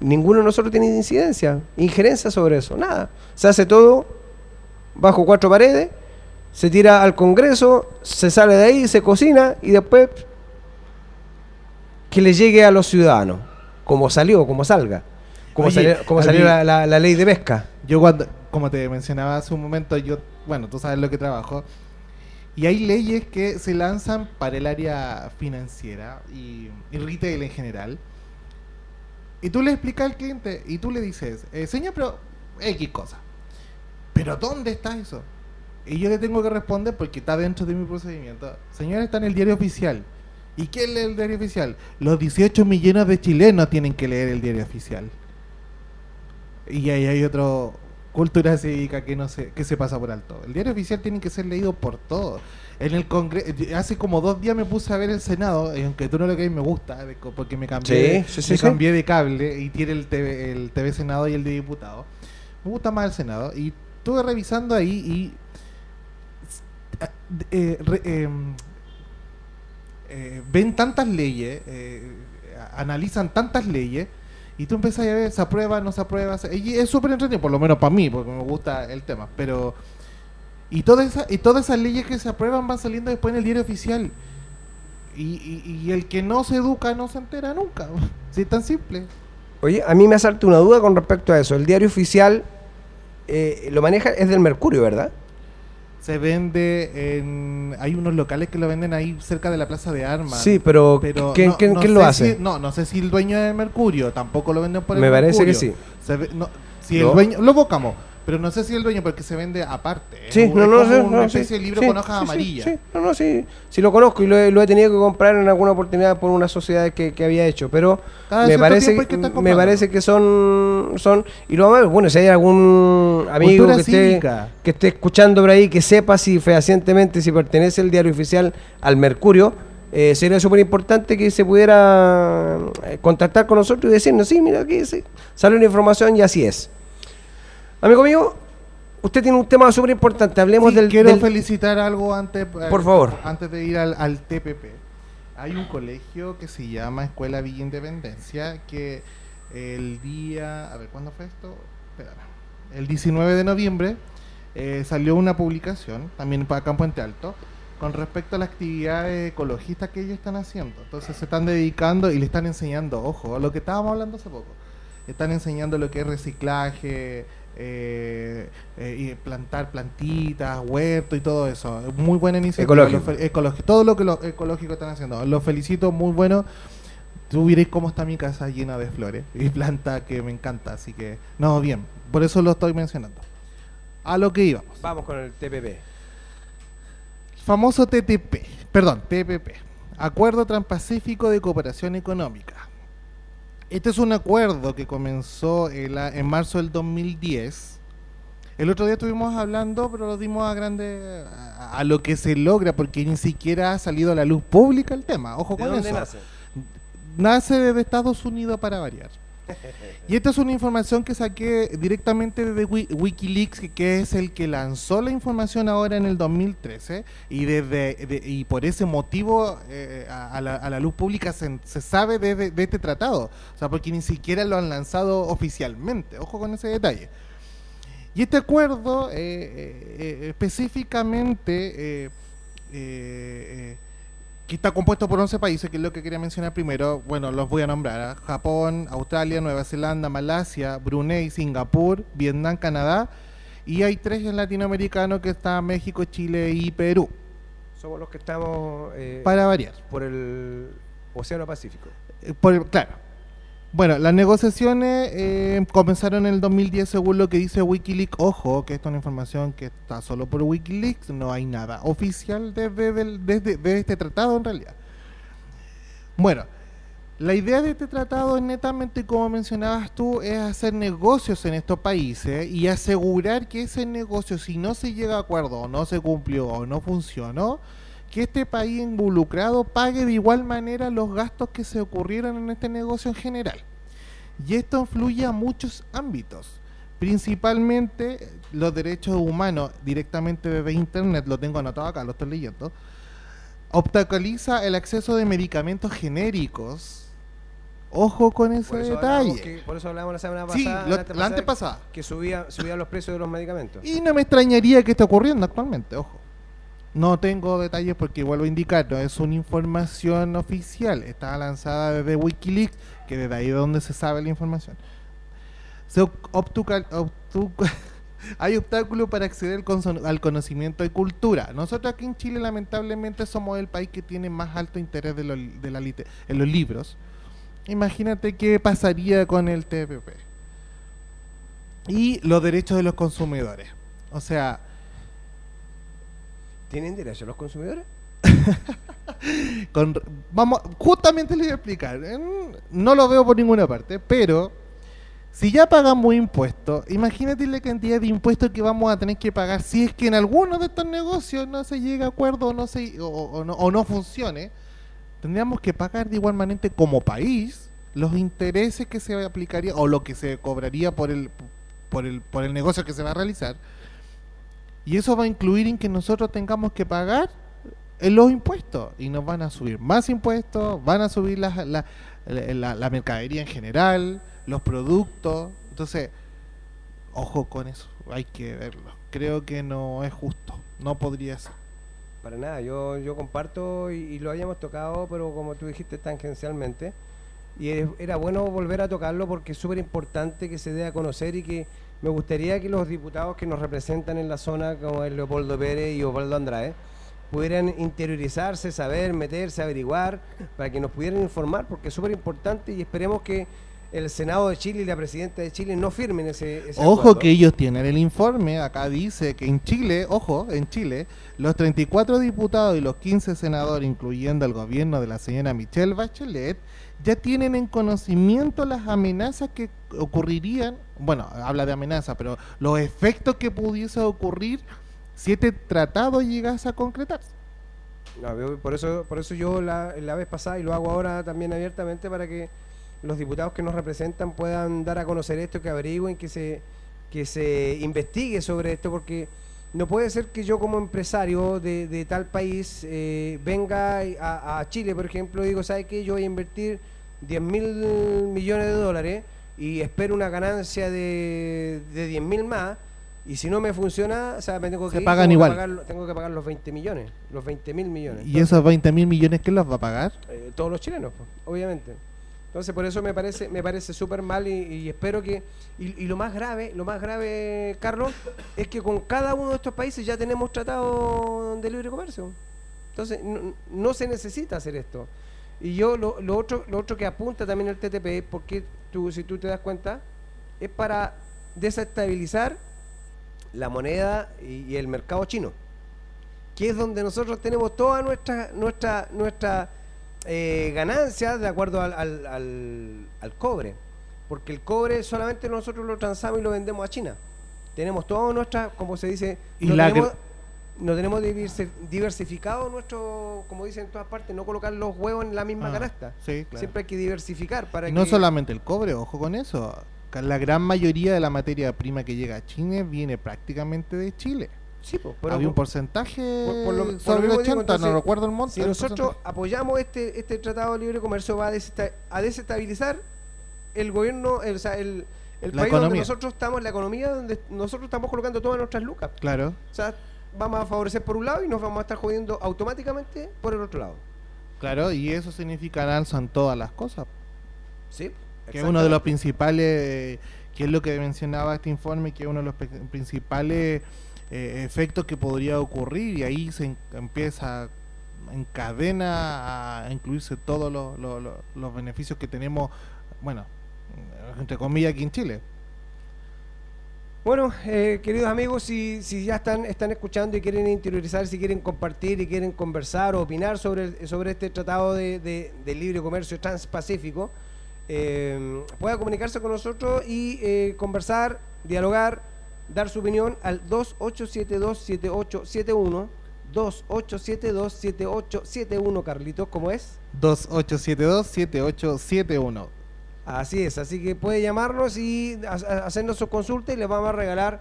Ninguno de nosotros tiene incidencia, injerencia sobre eso, nada. Se hace todo bajo cuatro paredes, se tira al Congreso, se sale de ahí, se cocina y después que le llegue a los ciudadanos, como salió, como salga, como Oye, salió, como a salió mí- la, la- la ley de pesca. Yo cuando, como te mencionaba hace un momento, yo, bueno, tú sabes lo que trabajo. Y hay leyes que se lanzan para el área financiera y, y retail en general. Y tú le explicas al cliente y tú le dices, eh, señor, pero X cosa. Pero ¿dónde está eso? Y yo le tengo que responder porque está dentro de mi procedimiento. Señor, está en el diario oficial. ¿Y quién lee el diario oficial? Los 18 millones de chilenos tienen que leer el diario oficial. Y ahí hay otra cultura cívica que no se, que se pasa por alto. El diario oficial tiene que ser leído por todos. En el Congreso, hace como dos días me puse a ver el Senado, y aunque tú no lo crees, me gusta, porque me cambié, Sí, sí, sí, me sí. cambié de cable y tiene el TV, el TV Senado y el de diputado. Me gusta más el Senado. Y estuve revisando ahí y eh, re- em, eh, ven tantas leyes, eh, analizan tantas leyes, y tú empiezas a ver, se aprueba, no se aprueba, es súper entretenido, por lo menos para mí, porque me gusta el tema, pero... Y todas esas, y todas esas leyes que se aprueban van saliendo después en el diario oficial. Y el que no se educa no se entera nunca. Si es tan simple. Oye, a mí me asalta una duda con respecto a eso. El diario oficial eh, lo maneja, es del Mercurio, ¿verdad? Se vende en... Hay unos locales que lo venden ahí cerca de la Plaza de Armas. Sí, pero, Pero ¿quién, no- quién- no quién lo hace? si- no, no sé si el dueño es Mercurio, tampoco lo venden por el Me parece que sí. Se ve- no, si el dueño, lo buscamos, pero no sé si el dueño porque se vende aparte. es Sí, un- no, es no, como sí, una no, especie sí, de libro sí, con hojas sí, amarillas. Sí, no, no, sí, sí lo conozco y lo he, lo he tenido que comprar en alguna oportunidad por una sociedad que, que había hecho, pero Cada me parece, que me parece que son, son y lo vamos a ver, bueno, si hay algún amigo Cultura que esté, que esté escuchando por ahí que sepa si fehacientemente si pertenece el diario oficial al Mercurio, eh, sería súper importante que se pudiera eh, contactar con nosotros y decirnos, sí, mira, aquí sí, sale una información y así es. Amigo mío, usted tiene un tema súper importante, hablemos Sí, del... quiero del- felicitar algo antes, eh, Por favor. antes de ir al, al TPP. Hay un colegio que se llama Escuela Villa Independencia que el día, a ver, ¿cuándo fue esto? Espérame. El 19 de noviembre eh, salió una publicación, también para acá en Puente Alto, con respecto a las actividades ecologistas que ellos están haciendo. Entonces se están dedicando y le están enseñando, ojo, a lo que estábamos hablando hace poco. Están enseñando lo que es reciclaje, eh, eh, y plantar plantitas, huerto y todo eso. Muy buena iniciativa. Ecológico. Ecológico. Todo lo que los ecológicos están haciendo. Los felicito, muy bueno. Tú veréis cómo está mi casa llena de flores y planta que me encanta. Así que, no, bien. Por eso lo estoy mencionando. A lo que íbamos. Vamos con el TPP. Famoso TTP, perdón, TPP, Acuerdo Transpacífico de Cooperación Económica. Este es un acuerdo que comenzó en, marzo del 2010. El otro día estuvimos hablando, pero lo dimos a grande a, a lo que se logra, porque ni siquiera ha salido a la luz pública el tema. Ojo ¿De con dónde eso. nace? Nace desde Estados Unidos para variar. Y esta es una información que saqué directamente de Wi- Wikileaks, que, es el que lanzó la información ahora en el 2013, y desde de- y por ese motivo eh, a, la, luz pública se, sabe de, este tratado, o sea, porque ni siquiera lo han lanzado oficialmente, ojo con ese detalle. Y este acuerdo eh, eh, específicamente eh, que está compuesto por 11 países, que es lo que quería mencionar primero. Bueno, los voy a nombrar. ¿ah? Japón, Australia, Nueva Zelanda, Malasia, Brunei, Singapur, Vietnam, Canadá. Y hay tres en latinoamericanos que está México, Chile y Perú. Somos los que estamos eh, Para variar. por el Océano Pacífico. Eh, por- claro. Bueno, las negociaciones eh, comenzaron en el 2010 según lo que dice Wikileaks. Ojo, que esta es una información que está solo por Wikileaks, no hay nada oficial desde, este tratado en realidad. Bueno, la idea de este tratado es netamente, como mencionabas tú, es hacer negocios en estos países y asegurar que ese negocio, si no se llega a acuerdo o no se cumplió o no funcionó, que este país involucrado pague de igual manera los gastos que se ocurrieron en este negocio en general. Y esto influye a muchos ámbitos, principalmente los derechos humanos directamente desde Internet, lo tengo anotado acá, lo estoy leyendo, obstaculiza el acceso de medicamentos genéricos. Ojo con ese Por detalle. que- por eso hablamos la semana Sí, pasada, lo- la la antepasada. que subía, subían los precios de los medicamentos. Y no me extrañaría que esté ocurriendo actualmente, ojo. No tengo detalles porque vuelvo a indicar, no es una información oficial, está lanzada desde Wikileaks, que desde ahí es donde se sabe la información. Se hay obstáculos para acceder al, conocimiento y cultura. Nosotros aquí en Chile lamentablemente somos el país que tiene más alto interés de, de la lite- en los libros. Imagínate qué pasaría con el TPP. Y los derechos de los consumidores. O sea, ¿Tienen derecho los consumidores? Con, vamos, justamente les voy a explicar. No lo veo por ninguna parte, pero si ya pagamos impuestos, imagínate la cantidad de impuestos que vamos a tener que pagar si es que en alguno de estos negocios no se llega a acuerdo no, se, o, o no, o no funcione. Tendríamos que pagar de igual manera como país los intereses que se aplicaría o lo que se cobraría por el, por el, por el negocio que se va a realizar. Y eso va a incluir en que nosotros tengamos que pagar los impuestos y nos van a subir más impuestos, van a subir la, la, la- mercadería en general, los productos. Entonces, ojo con eso, hay que verlo. Creo que no es justo, no podría ser. Para nada, yo, yo comparto y, y lo habíamos tocado, pero como tú dijiste tangencialmente, y era bueno volver a tocarlo porque es súper importante que se dé a conocer y que me gustaría que los diputados que nos representan en la zona, como el Leopoldo Pérez y Osvaldo Andrade, pudieran interiorizarse, saber, meterse, averiguar, para que nos pudieran informar, porque es súper importante y esperemos que el Senado de Chile y la Presidenta de Chile no firmen ese, ese Ojo acuerdo. que ellos tienen el informe, acá dice que en Chile, ojo, en Chile, los 34 diputados y los 15 senadores, incluyendo el gobierno de la señora Michelle Bachelet, ya tienen en conocimiento las amenazas que ocurrirían, bueno, habla de amenazas, pero los efectos que pudiese ocurrir si este tratado llegase a concretarse. No, por eso, por eso yo la, la vez pasada y lo hago ahora también abiertamente para que los diputados que nos representan puedan dar a conocer esto, que averigüen, que se, que se investigue sobre esto, porque no puede ser que yo como empresario de, de tal país eh, venga a, a Chile, por ejemplo, y digo, ¿sabes qué? Yo voy a invertir 10 mil millones de dólares y espero una ganancia de, de 10 mil más. Y si no me funciona, o sea, me tengo que Se ir, pagan tengo que igual. pagar- tengo que pagar los 20 millones, los 20 mil millones. ¿Y esos 20 mil millones quién los va a pagar? Eh, todos los chilenos, pues, obviamente. Entonces, por eso me parece me parece súper mal y, espero que... Y, lo más grave, lo más grave, Carlos, es que con cada uno de estos países ya tenemos tratado de libre comercio. Entonces, no, se necesita hacer esto. Y yo, lo, lo otro lo otro que apunta también el TTP, porque tú, si tú te das cuenta, es para desestabilizar la moneda y, y el mercado chino, que es donde nosotros tenemos toda nuestra nuestra nuestra eh, ganancia de acuerdo al, al, al- al cobre, porque el cobre solamente nosotros lo transamos y lo vendemos a China. Tenemos todas nuestras, como se dice, Y no la tenemos, no tenemos diversi- diversificado nuestro, como dicen en todas partes, no colocar los huevos en la misma Ah, canasta. sí, claro. Siempre hay que diversificar para no que solamente el cobre, ojo con eso. La gran mayoría de la materia prima que llega a China viene prácticamente de Chile. Sí, pues, pero Había un por- porcentaje por- por lo- por lo sobre el mismo digo, 80, no recuerdo el monto. Si el nosotros porcentaje. apoyamos este, este tratado de libre comercio, va a, desesta- a desestabilizar el gobierno, el, o sea, el, el país donde nosotros estamos, la economía, donde nosotros estamos colocando todas nuestras lucas. Claro. O sea, vamos a favorecer por un lado y nos vamos a estar jodiendo automáticamente por el otro lado. Claro, y eso significa alza en todas las cosas. ¿Sí? Que es uno de los principales, que es lo que mencionaba este informe, que es uno de los principales eh, efectos que podría ocurrir y ahí se empieza en cadena a incluirse todos los, los- los- beneficios que tenemos, bueno, entre comillas aquí en Chile. Bueno, eh, queridos amigos, si, si ya están, están escuchando y quieren interiorizar, si quieren compartir y quieren conversar o opinar sobre, sobre este tratado de, de- de libre comercio transpacífico, eh, pueda comunicarse con nosotros y eh, conversar, dialogar, dar su opinión al 28727871. 28727871, Carlitos, ¿cómo es? 2872-7871. Así es, así que puede llamarnos y ha- ha- hacernos su consulta y les vamos a regalar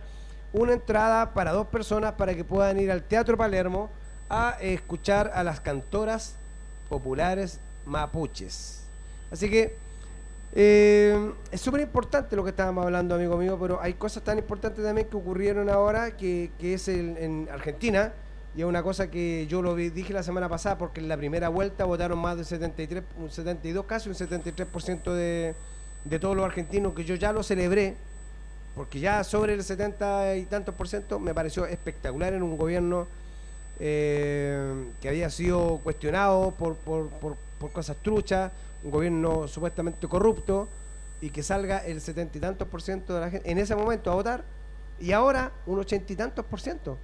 una entrada para dos personas para que puedan ir al Teatro Palermo a escuchar a las cantoras populares mapuches. Así que eh, es súper importante lo que estábamos hablando, amigo mío, pero hay cosas tan importantes también que ocurrieron ahora, que, que es el- en Argentina, y es una cosa que yo lo dije la semana pasada, porque en la primera vuelta votaron más de 73, un 72, casi un 73% de, de todos los argentinos, que yo ya lo celebré, porque ya sobre el 70 y tantos por ciento me pareció espectacular en un gobierno eh, que había sido cuestionado por, por, por, por cosas truchas, un gobierno supuestamente corrupto, y que salga el setenta y tantos por ciento de la gente en ese momento a votar, y ahora un ochenta y tantos por ciento.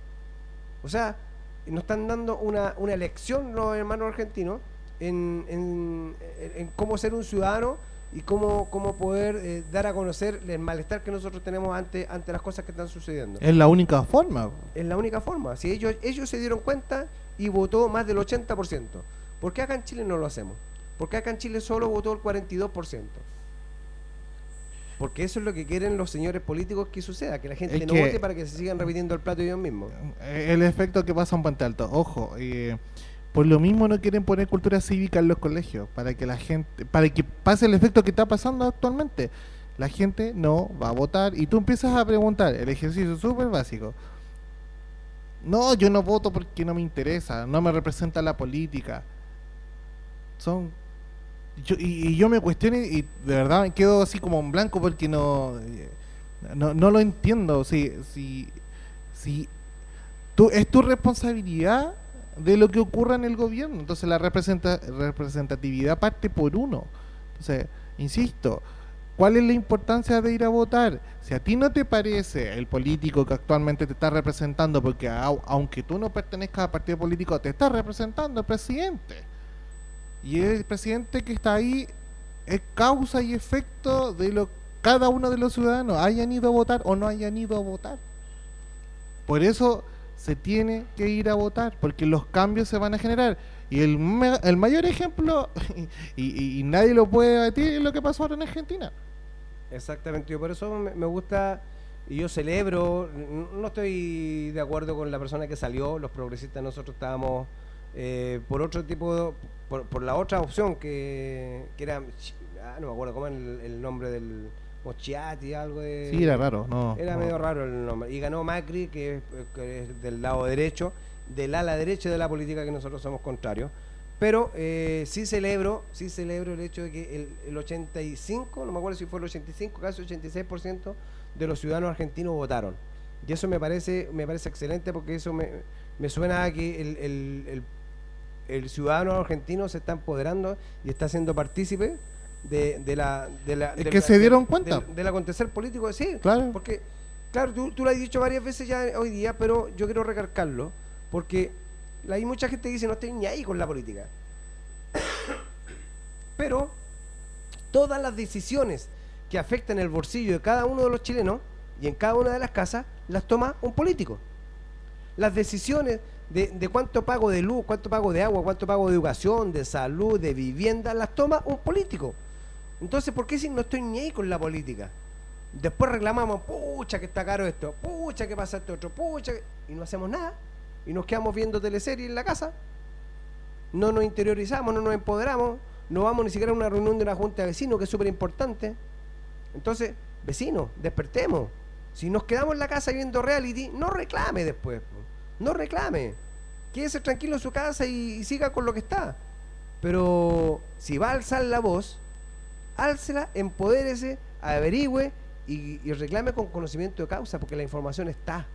O sea, nos están dando una, una lección los hermanos argentinos en, en- en cómo ser un ciudadano y cómo, cómo poder eh, dar a conocer el malestar que nosotros tenemos ante, ante las cosas que están sucediendo. Es la única forma. Es la única forma. Si ellos, ellos se dieron cuenta y votó más del 80%. ¿Por qué acá en Chile no lo hacemos? ¿Por qué acá en Chile solo votó el 42%? Porque eso es lo que quieren los señores políticos que suceda, que la gente Es no vote para que se sigan repitiendo el plato ellos mismos. Eh, El efecto que pasa en Puente Alto. Ojo, eh, por lo mismo no quieren poner cultura cívica en los colegios, para que la gente, para que pase el efecto que está pasando actualmente. La gente no va a votar y tú empiezas a preguntar, el ejercicio es súper básico. No, yo no voto porque no me interesa, no me representa la política. Son yo- y, yo me cuestiono y de verdad me quedo así como en blanco porque no eh, no, no lo entiendo. Si, si, si tú, es tu responsabilidad de lo que ocurra en el gobierno. Entonces la representa, representatividad parte por uno. Entonces, insisto, ¿cuál es la importancia de ir a votar? Si a ti no te parece el político que actualmente te está representando, porque au- aunque tú no pertenezcas a partido político, te está representando el presidente. Y el presidente que está ahí es causa y efecto de lo cada uno de los ciudadanos hayan ido a votar o no hayan ido a votar. Por eso se tiene que ir a votar, porque los cambios se van a generar. Y el, el mayor ejemplo, y, nadie lo puede debatir, es lo que pasó ahora en Argentina. Exactamente, yo por eso me, gusta y yo celebro, no estoy de acuerdo con la persona que salió, los progresistas nosotros estábamos eh, por otro tipo, por, por la otra opción que, que era, ah, no me acuerdo cómo era el, el nombre del Mochiati, algo de... Sí, era raro, no. Era no. medio raro el nombre. Y ganó Macri, que es, que es del lado derecho, del ala derecha de la política que nosotros somos contrarios. Pero eh, sí celebro, sí celebro el hecho de que el, el 85, no me acuerdo si fue el 85, casi 86% de los ciudadanos argentinos votaron. Y eso me parece, me parece excelente porque eso me, me suena a que el, el- el- el ciudadano argentino se está empoderando y está siendo partícipe de, de la... De la Es de que la- se dieron cuenta. Del, del acontecer político, sí. Claro. Porque, claro, tú, tú lo has dicho varias veces ya hoy día, pero yo quiero recalcarlo, porque hay mucha gente que dice no estoy ni ahí con la política. pero todas las decisiones que afectan el bolsillo de cada uno de los chilenos y en cada una de las casas las toma un político. Las decisiones de, cuánto pago de luz, cuánto pago de agua, cuánto pago de educación, de salud, de vivienda, las toma un político. Entonces, ¿por qué si no estoy ni ahí con la política? Después reclamamos, pucha que está caro esto, pucha que pasa esto otro, pucha que-", y no hacemos nada. Y nos quedamos viendo teleseries en la casa. No nos interiorizamos, no nos empoderamos, no vamos ni siquiera a una reunión de una junta de vecinos, que es súper importante. Entonces, vecinos, despertemos. Si nos quedamos en la casa viendo reality, no reclame después. No reclame. Quédese tranquilo en su casa y, siga con lo que está. Pero si va a alzar la voz, álcela, empodérese, averigüe y, reclame con conocimiento de causa, porque la información está.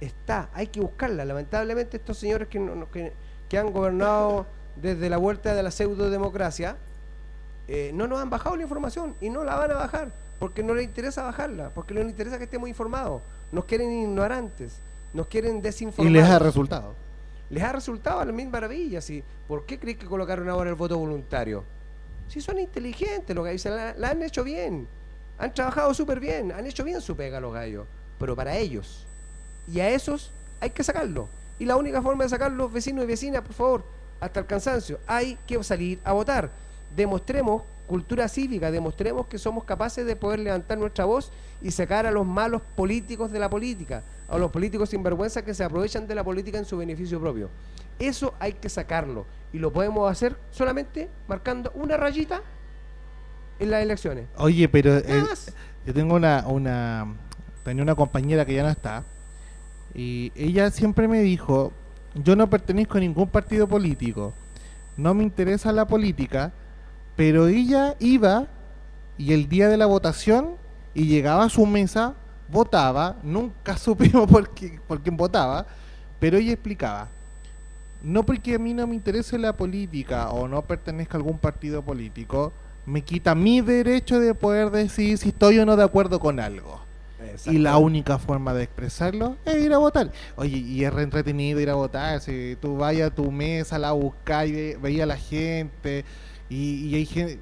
Está, hay que buscarla. Lamentablemente estos señores que, que han gobernado desde la vuelta de la pseudodemocracia, eh, no nos han bajado la información y no la van a bajar, porque no les interesa bajarla, porque no les interesa que estemos informados. Nos quieren ignorantes, nos quieren Y desinformar. les ha resultado. Les ha resultado a las mil maravillas. ¿y ¿Por qué crees que colocaron ahora el voto voluntario? Si son inteligentes los gallos, la, la han hecho bien. Han trabajado súper bien, han hecho bien su pega los gallos. Pero para ellos. Y a esos hay que sacarlo. Y la única forma de sacarlos, vecinos y vecinas, por favor, hasta el cansancio, hay que salir a votar. Demostremos cultura cívica, demostremos que somos capaces de poder levantar nuestra voz y sacar a los malos políticos de la política, a los políticos sinvergüenza que se aprovechan de la política en su beneficio propio. Eso hay que sacarlo y lo podemos hacer solamente marcando una rayita en las elecciones. Oye, pero eh, yo tengo una, una, tenía una compañera que ya no está, y ella siempre me dijo, yo no pertenezco a ningún partido político, no me interesa la política, pero ella iba y el día de la votación y llegaba a su mesa, votaba, nunca supimos por, qué, por quién votaba, pero ella explicaba, no porque a mí no me interese la política o no pertenezca a algún partido político, me quita mi derecho de poder decidir si estoy o no de acuerdo con algo. Y la única forma de expresarlo es ir a votar. Oye, y es re entretenido ir a votar. Si tú vayas a tu mesa, la buscas y ve- veías a la gente. Y, y hay gente.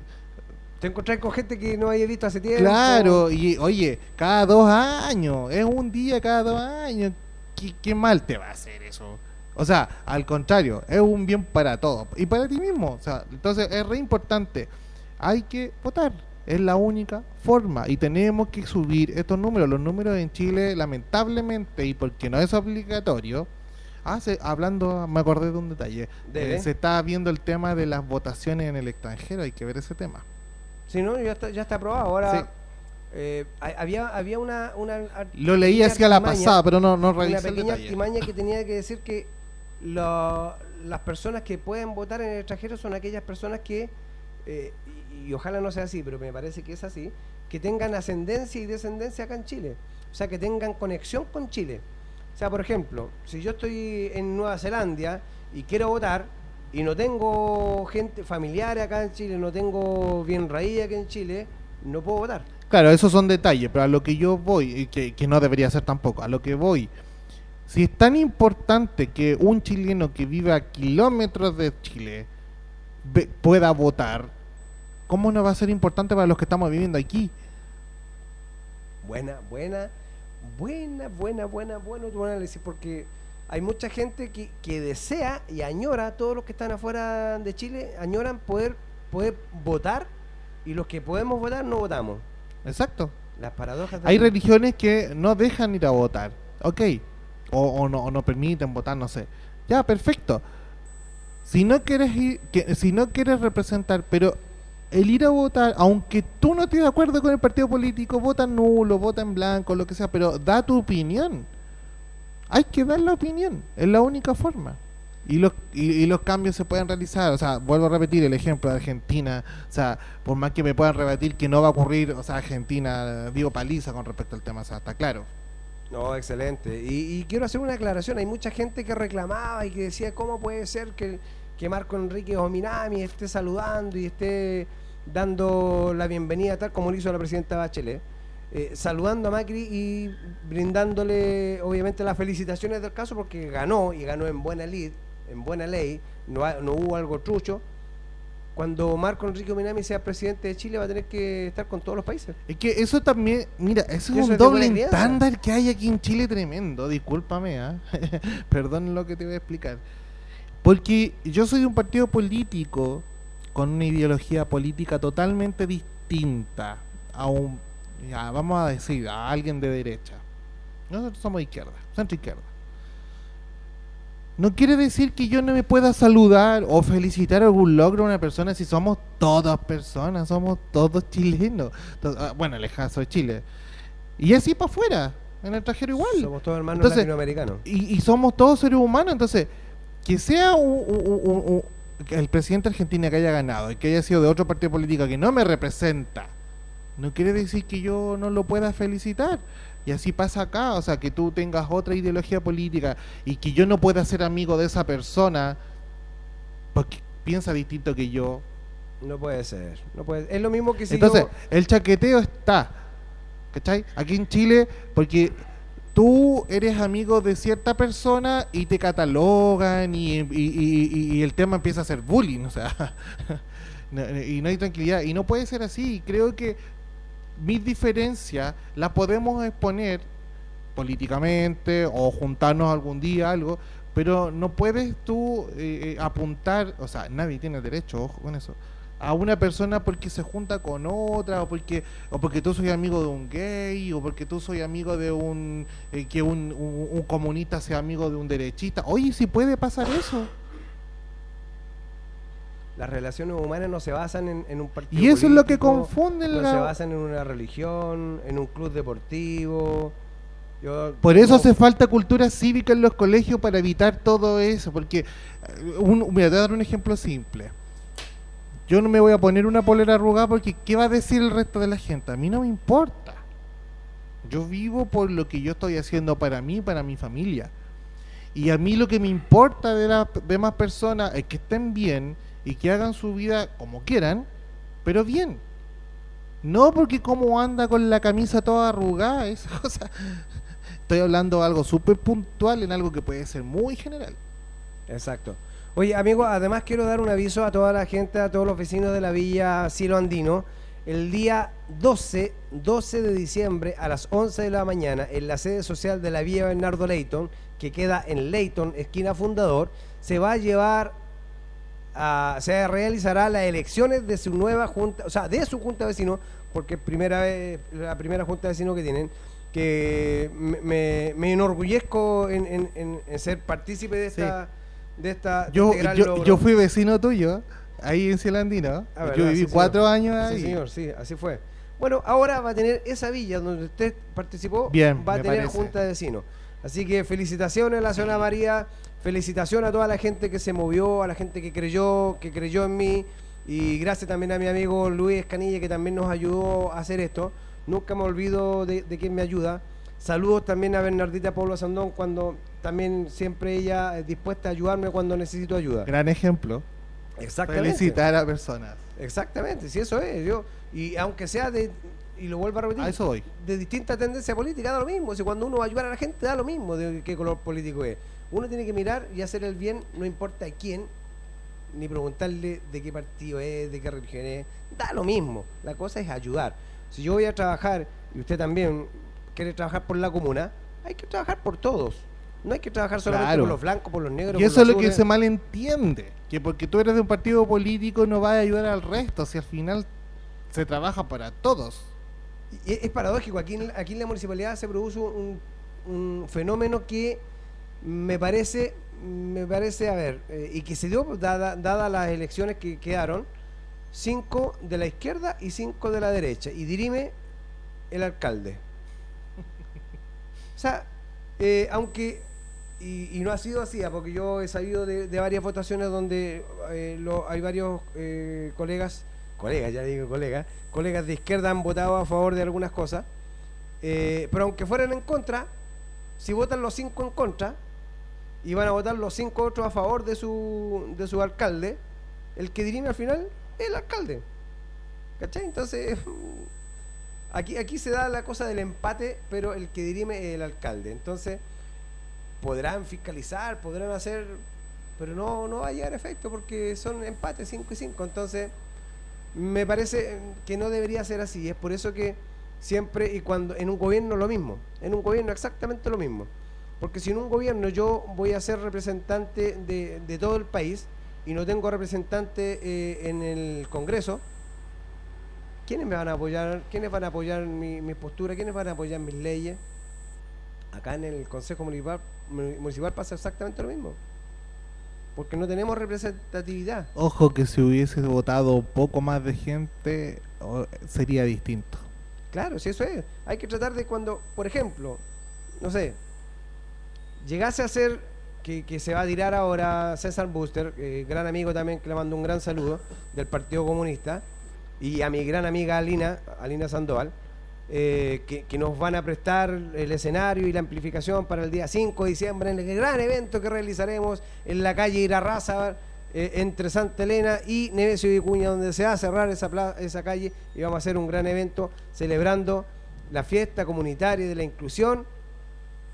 Te encontrás con gente que no había visto hace tiempo. Claro, y oye, cada dos años. Es un día cada dos años. ¿Qué, qué mal te va a hacer eso? O sea, al contrario, es un bien para todos. Y para ti mismo. O sea, entonces es re importante. Hay que votar. Es la única forma. Y tenemos que subir estos números. Los números en Chile, lamentablemente, y porque no es obligatorio. Hace, hablando, me acordé de un detalle. Eh, se está viendo el tema de las votaciones en el extranjero. Hay que ver ese tema. Si no, ya está, ya está aprobado. Ahora, Sí. eh, ha- había, había una, una Lo leí hacia la pasada, pero no, no Una pequeña artimaña que tenía que decir que lo- las personas que pueden votar en el extranjero son aquellas personas que, eh, y, y ojalá no sea así, pero me parece que es así, que tengan ascendencia y descendencia acá en Chile. O sea, que tengan conexión con Chile. O sea, por ejemplo, si yo estoy en Nueva Zelanda y quiero votar y no tengo gente familiar acá en Chile, no tengo bien raíz acá en Chile, no puedo votar. Claro, esos son detalles, pero a lo que yo voy, que, que no debería ser tampoco, a lo que voy, si es tan importante que un chileno que vive a kilómetros de Chile pueda votar, ¿cómo no va a ser importante para los que estamos viviendo aquí? Buena, buena, buena, buena, buena, bueno tu análisis, porque hay mucha gente que, que desea y añora, todos los que están afuera de Chile, añoran poder, poder votar y los que podemos votar no votamos. Exacto. Las paradojas Hay religiones que no dejan ir a votar, ok, o, o no, o no permiten votar, no sé. Ya, perfecto. Si no quieres ir, que, si no quieres representar, pero el ir a votar, aunque tú no estés de acuerdo con el partido político, vota nulo, vota en blanco, lo que sea, pero da tu opinión. Hay que dar la opinión, es la única forma. Y los, y, los cambios se pueden realizar, o sea, vuelvo a repetir el ejemplo de Argentina, o sea, por más que me puedan rebatir que no va a ocurrir, o sea, Argentina dio paliza con respecto al tema, o sea, está claro. No, excelente. Y, y quiero hacer una aclaración. Hay mucha gente que reclamaba y que decía cómo puede ser que, que Marco Enrique Ominami esté saludando y esté dando la bienvenida tal como lo hizo la presidenta Bachelet. Eh, saludando a Macri y brindándole obviamente las felicitaciones del caso porque ganó y ganó en buena lid, en buena ley, no, ha- no hubo algo trucho. Cuando Marco Enrique Ominami sea presidente de Chile va a tener que estar con todos los países. Es que eso también, mira, eso es Eso un es doble estándar que hay aquí en Chile tremendo, discúlpame, ¿ah? perdón lo que te voy a explicar. Porque yo soy de un partido político con una ideología política totalmente distinta a un, ya, vamos a decir, a alguien de derecha. Nosotros somos izquierda, centro izquierda. No quiere decir que yo no me pueda saludar o felicitar algún logro a una persona si somos todas personas, somos todos chilenos. Entonces, ah, bueno, el caso de Chile. Y así para afuera, en el extranjero igual. Somos todos hermanos Entonces, latinoamericanos. Y, y somos todos seres humanos, entonces, que sea un- un- un- un- que el presidente de Argentina que haya ganado y que haya sido de otro partido político que no me representa, no quiere decir que yo no lo pueda felicitar. Y así pasa acá, o sea, que tú tengas otra ideología política y que yo no pueda ser amigo de esa persona porque piensa distinto que yo. No puede ser. No puede. Es lo mismo que si Entonces, yo- el chaqueteo está, ¿cachai? Aquí en Chile, porque tú eres amigo de cierta persona y te catalogan y, y- y- y- y el tema empieza a ser bullying, o sea, y no hay tranquilidad. Y no puede ser así. Creo que mis diferencias las podemos exponer políticamente o juntarnos algún día, algo, pero no puedes tú eh, eh, apuntar, o sea, nadie tiene derecho, ojo con eso, a una persona porque se junta con otra o porque o porque tú soy amigo de un gay o porque tú soy amigo de un eh, que un, un- un comunista sea amigo de un derechista. Oye si puede pasar eso las relaciones humanas no se basan en, en un partido y eso es lo que confunde No la- se basan en una religión, en un club deportivo. Yo Por eso no- hace falta cultura cívica en los colegios para evitar todo eso. Porque, eh, un, mira, te voy a dar un ejemplo simple. Yo no me voy a poner una polera arrugada porque ¿qué va a decir el resto de la gente? A mí no me importa. Yo vivo por lo que yo estoy haciendo para mí para mi familia. Y a mí lo que me importa de las demás personas es que estén bien y que hagan su vida como quieran, pero bien. No, porque como anda con la camisa toda arrugada, esa cosa. Estoy hablando de algo súper puntual en algo que puede ser muy general. Exacto. Oye, amigo, además quiero dar un aviso a toda la gente, a todos los vecinos de la Villa Cielo Andino. El día 12, 12 de diciembre a las 11 de la mañana, en la sede social de la Villa Bernardo Leighton, que queda en Leighton, esquina Fundador, se va a llevar, se realizará las elecciones de su nueva junta, o sea, de su junta de vecinos, porque es primera vez, la primera junta de vecinos que tienen, que me, enorgullezco en, en- en- en ser partícipe de Sí. esta, de esta de Yo, este gran yo, logro. yo fui vecino tuyo, ahí en Cielandino. Ah. Yo viví Sí, cuatro señor. años ahí. Sí, señor, sí, así fue. Bueno, ahora va a tener esa villa donde usted participó, Bien, va a tener parece. junta de vecinos. Así que felicitaciones a la señora María, felicitaciones a toda la gente que se movió, a la gente que creyó, que creyó en mí, y gracias también a mi amigo Luis Canilla que también nos ayudó a hacer esto. Nunca me olvido de, de quien me ayuda. Saludos también a Bernardita Pablo Sandón cuando también siempre ella es dispuesta a ayudarme cuando necesito ayuda. Gran ejemplo. Exactamente. Felicitar a personas. Exactamente, si eso es. Yo, y aunque sea de, y lo vuelvo a repetir, A eso voy. de distinta tendencia política, da lo mismo. Si cuando uno va a ayudar a la gente, da lo mismo de qué color político es. Uno tiene que mirar y hacer el bien, no importa a quién, ni preguntarle de qué partido es, de qué religión es. Da lo mismo. La cosa es ayudar. Si yo voy a trabajar, y usted también quiere trabajar por la comuna, hay que trabajar por todos. No hay que trabajar solamente Claro. por los blancos, por los negros. Y por eso es lo que se malentiende. Que porque tú eres de un partido político no vas a ayudar al resto. Si al final se trabaja para todos. Y Es, es paradójico, aquí en, aquí en la municipalidad se produce un, un fenómeno que me parece, me parece, a ver, eh, y que se dio dada, dadas las elecciones que quedaron, cinco de la izquierda y cinco de la derecha, y dirime el alcalde. O sea, eh, aunque, y, no ha sido así, ah, porque yo he sabido de, varias votaciones donde eh, lo- hay varios colegas, colegas, ya digo colegas, colegas de izquierda han votado a favor de algunas cosas, pero aunque fueran en contra, si votan los cinco en contra y van a votar los cinco otros a favor de su, de su alcalde, el que dirime al final es el alcalde. ¿Cachai? Entonces, aquí, aquí se da la cosa del empate, pero el que dirime es el alcalde. Entonces, podrán fiscalizar, podrán hacer, pero no, no va a llegar efecto porque son empates 5 y 5. Entonces, me parece que no debería ser así. Es por eso que siempre y cuando en un gobierno lo mismo, en un gobierno exactamente lo mismo. Porque si en un gobierno yo voy a ser representante de, de todo el país y no tengo representante eh, en el Congreso, ¿quiénes me van a apoyar? ¿Quiénes van a apoyar mi, mi postura? ¿Quiénes van a apoyar mis leyes? Acá en el Consejo Municipal, mu- municipal pasa exactamente lo mismo. Porque no tenemos representatividad. Ojo que si hubiese votado poco más de gente, sería distinto. Claro, si eso es. Hay que tratar de cuando, por ejemplo, no sé, llegase a ser que, se va a tirar ahora César Buster, eh, gran amigo también, que le mando un gran saludo del Partido Comunista, y a mi gran amiga Alina, Alina Sandoval, eh, que, nos van a prestar el escenario y la amplificación para el día 5 de diciembre en el gran evento que realizaremos en la calle Irarraza eh, entre Santa Elena y Nevesio Vicuña, donde se va a cerrar esa, esa calle y vamos a hacer un gran evento celebrando la fiesta comunitaria de la inclusión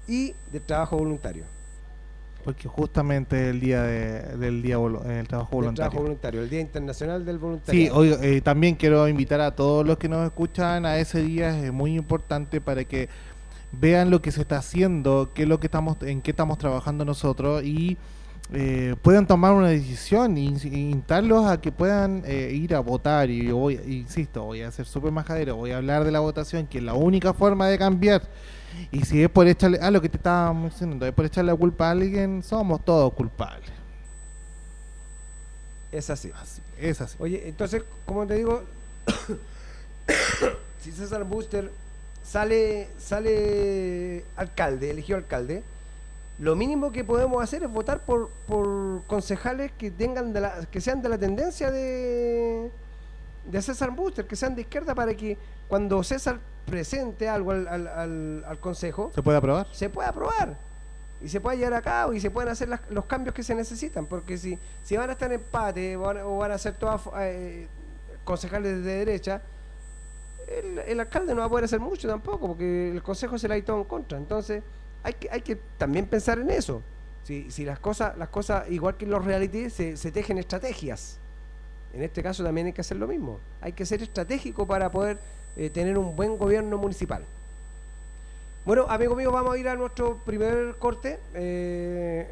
y del trabajo voluntario. Porque justamente el día de- del día el trabajo voluntario. trabajo voluntario, el Día Internacional del Sí, Voluntariado. oiga, eh, también quiero invitar a todos los que nos escuchan a ese día, es muy importante para que vean lo que se está haciendo, qué es lo que estamos, en qué estamos trabajando nosotros y eh, puedan tomar una decisión y ins- instarlos a que puedan eh, ir a votar y voy, insisto, voy a ser súper majadero, voy a hablar de la votación, que es la única forma de cambiar. Y si es por echarle, ah, lo que te estaba mencionando, es por echarle la culpa a alguien, somos todos culpables. Es así. Así, es así. Oye, entonces, como te digo, si César Buster sale, sale alcalde, elegido alcalde, lo mínimo que podemos hacer es votar por, por concejales que tengan de la, que sean de la tendencia de, de César Buster, que sean de izquierda para que cuando César presente algo al, al, al- al consejo, ¿Se puede aprobar? se pueda aprobar y se pueda llevar a cabo y se pueden hacer las- los cambios que se necesitan porque si, si van a estar en empate o van, o van a ser todas eh, concejales de derecha el, el alcalde no va a poder hacer mucho tampoco, porque el consejo se la ha ido en contra. Entonces, hay que, hay que también pensar en eso. Si, si las cosas, las cosas, igual que en los reality, se, se tejen estrategias. En este caso también hay que hacer lo mismo. Hay que ser estratégico para poder eh, tener un buen gobierno municipal. Bueno, amigo mío, vamos a ir a nuestro primer corte. eh,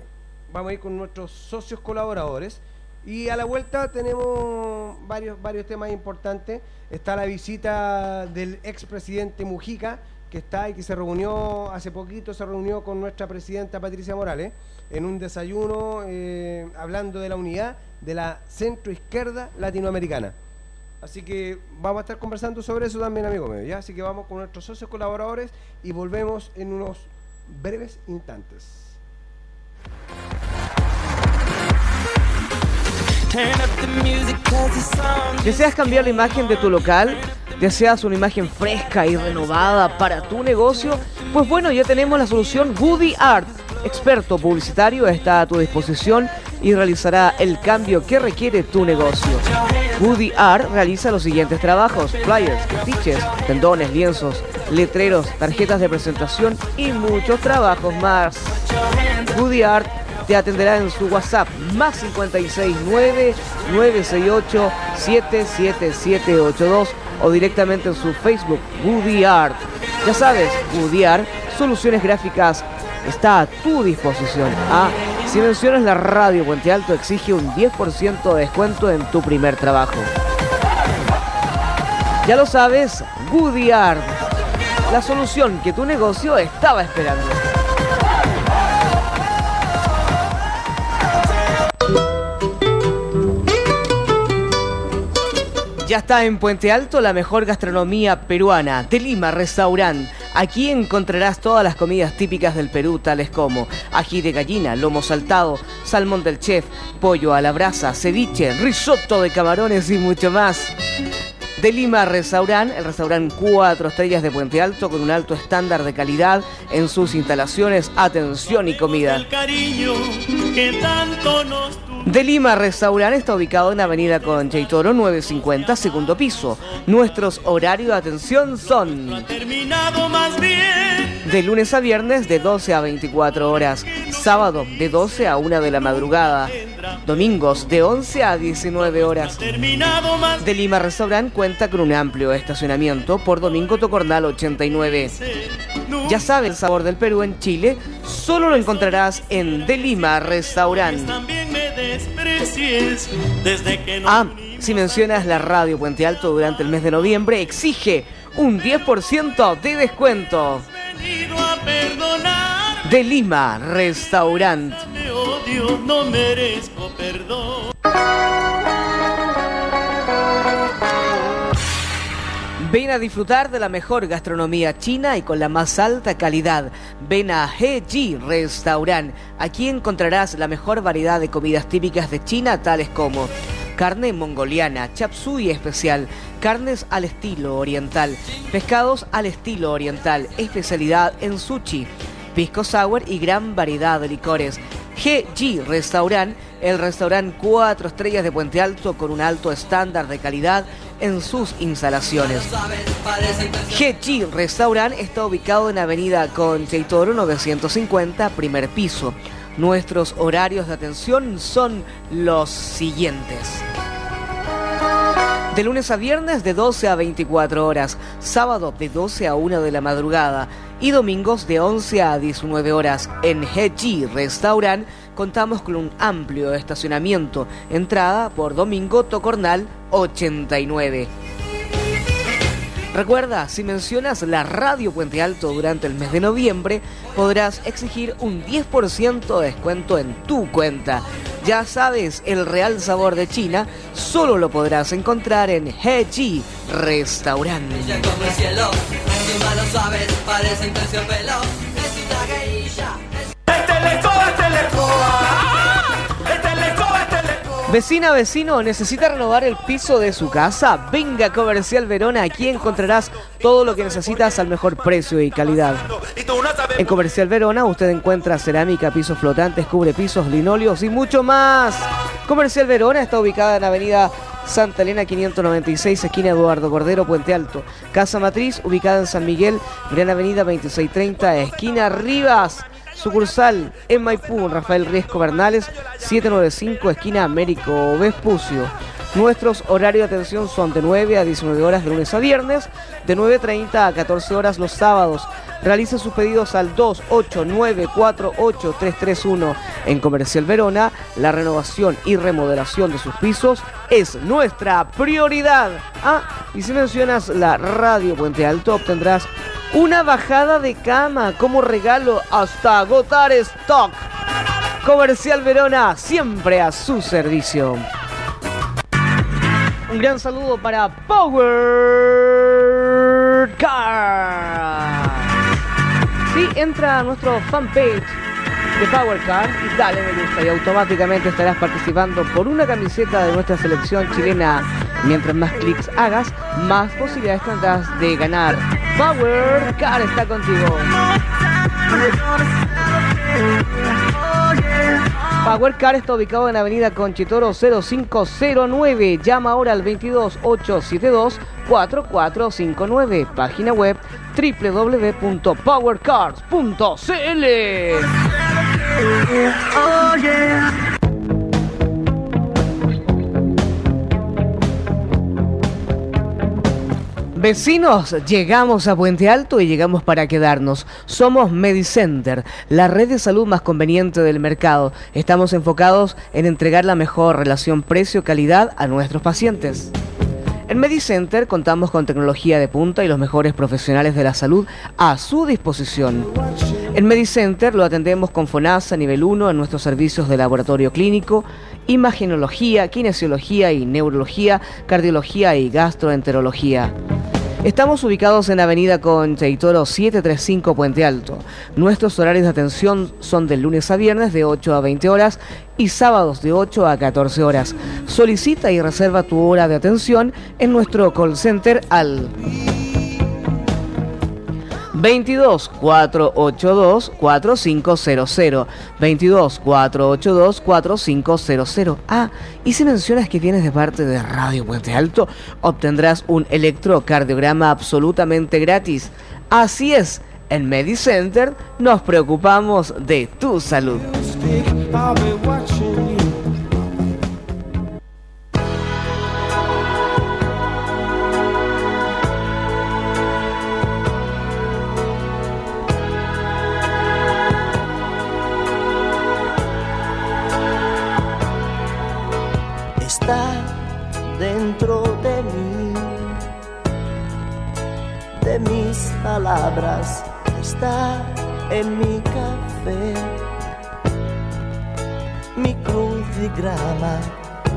vamos a ir con nuestros socios colaboradores. Y a la vuelta tenemos varios, varios temas importantes. Está la visita del expresidente Mujica, que está y que se reunió hace poquito, se reunió con nuestra presidenta Patricia Morales en un desayuno eh, hablando de la unidad de la centroizquierda latinoamericana. Así que vamos a estar conversando sobre eso también, amigo mío. ¿ya? Así que vamos con nuestros socios colaboradores y volvemos en unos breves instantes. ¿Deseas cambiar la imagen de tu local? ¿Deseas una imagen fresca y renovada para tu negocio? Pues bueno, ya tenemos la solución Goody Art. Experto publicitario está a tu disposición y realizará el cambio que requiere tu negocio. Goody Art realiza los siguientes trabajos: flyers, afiches, tendones, lienzos, letreros, tarjetas de presentación y muchos trabajos más. Goody Art te atenderá en su WhatsApp más 569 968 77782 o directamente en su Facebook Woody Art. Ya sabes, Woody Art, soluciones gráficas está a tu disposición. Ah, si mencionas la radio Puente Alto exige un 10% de descuento en tu primer trabajo. Ya lo sabes, Woody Art, la solución que tu negocio estaba esperando. Ya está en Puente Alto la mejor gastronomía peruana, de Lima Restaurant. Aquí encontrarás todas las comidas típicas del Perú, tales como ají de gallina, lomo saltado, salmón del chef, pollo a la brasa, ceviche, risotto de camarones y mucho más. De Lima Restaurant, el restaurante 4 estrellas de Puente Alto con un alto estándar de calidad en sus instalaciones, atención y comida. cariño. De Lima Restaurant está ubicado en Avenida Concha y Toro 950, segundo piso. Nuestros horarios de atención son de lunes a viernes de 12 a 24 horas, sábado de 12 a 1 de la madrugada, domingos de 11 a 19 horas. De Lima Restaurant cuenta con un amplio estacionamiento por Domingo Tocornal 89. Ya sabes el sabor del Perú en Chile, solo lo encontrarás en De Lima Restaurant. Desde que Ah, si mencionas la radio Puente Alto durante el mes de noviembre, exige un 10% de descuento. De Lima Restaurant. Me odio, no merezco perdón. Ven a disfrutar de la mejor gastronomía china y con la más alta calidad. Ven a Heji Restaurant. Aquí encontrarás la mejor variedad de comidas típicas de China, tales como carne mongoliana, chap suey especial, carnes al estilo oriental, pescados al estilo oriental, especialidad en sushi, pisco sour y gran variedad de licores. GG Restaurant, el restaurante 4 estrellas de Puente Alto con un alto estándar de calidad en sus instalaciones. GG Restaurant está ubicado en Avenida Concha y Toro 950, primer piso. Nuestros horarios de atención son los siguientes. De lunes a viernes de 12 a 24 horas, sábado de 12 a 1 de la madrugada y domingos de 11 a 19 horas. En GG Restaurant contamos con un amplio estacionamiento, entrada por Domingo Tocornal 89. Recuerda, si mencionas la radio Puente Alto durante el mes de noviembre, podrás exigir un 10% de descuento en tu cuenta. Ya sabes, el real sabor de China solo lo podrás encontrar en Heji Restaurant. Vecina, vecino, ¿necesita renovar el piso de su casa? Venga a Comercial Verona, aquí encontrarás todo lo que necesitas al mejor precio y calidad. En Comercial Verona usted encuentra cerámica, pisos flotantes, cubre pisos, linóleos y mucho más. Comercial Verona está ubicada en Avenida Santa Elena 596, esquina Eduardo Cordero, Puente Alto. Casa Matriz, ubicada en San Miguel, Gran Avenida 2630, esquina Rivas. Sucursal en Maipú, Rafael Riesco Bernales, 795, esquina Américo Vespucio. Nuestros horarios de atención son de 9 a 19 horas de lunes a viernes, de 9.30 a 14 horas los sábados. Realice sus pedidos al 289483331 en Comercial Verona. La renovación y remodelación de sus pisos es nuestra prioridad. Ah, y si mencionas la radio Puente Alto, obtendrás una bajada de cama como regalo hasta agotar stock. Comercial Verona, siempre a su servicio. Un gran saludo para Power Car. Sí, entra a nuestro fanpage de Power Car y dale me gusta y automáticamente estarás participando por una camiseta de nuestra selección chilena. Mientras más clics hagas, más posibilidades tendrás de ganar. Power Car está contigo. Power Car está ubicado en Avenida Conchitoro 0509. Llama ahora al 22 872 4459. Página web www.powercars.cl. Vecinos, llegamos a Puente Alto y llegamos para quedarnos. Somos Medicenter, la red de salud más conveniente del mercado. Estamos enfocados en entregar la mejor relación precio-calidad a nuestros pacientes. En Medicenter contamos con tecnología de punta y los mejores profesionales de la salud a su disposición. En Medicenter lo atendemos con FONASA nivel 1 en nuestros servicios de laboratorio clínico, imagenología, kinesiología y neurología, cardiología y gastroenterología. Estamos ubicados en Avenida Concha y Toro 735 Puente Alto. Nuestros horarios de atención son de lunes a viernes de 8 a 20 horas y sábados de 8 a 14 horas. Solicita y reserva tu hora de atención en nuestro call center al 22 482 4500 22 482 4500 Ah, y si mencionas que vienes de parte de Radio Puente Alto, obtendrás un electrocardiograma absolutamente gratis. Así es, en Medicenter nos preocupamos de tu salud. Palabras, está en mi café, mi crucigrama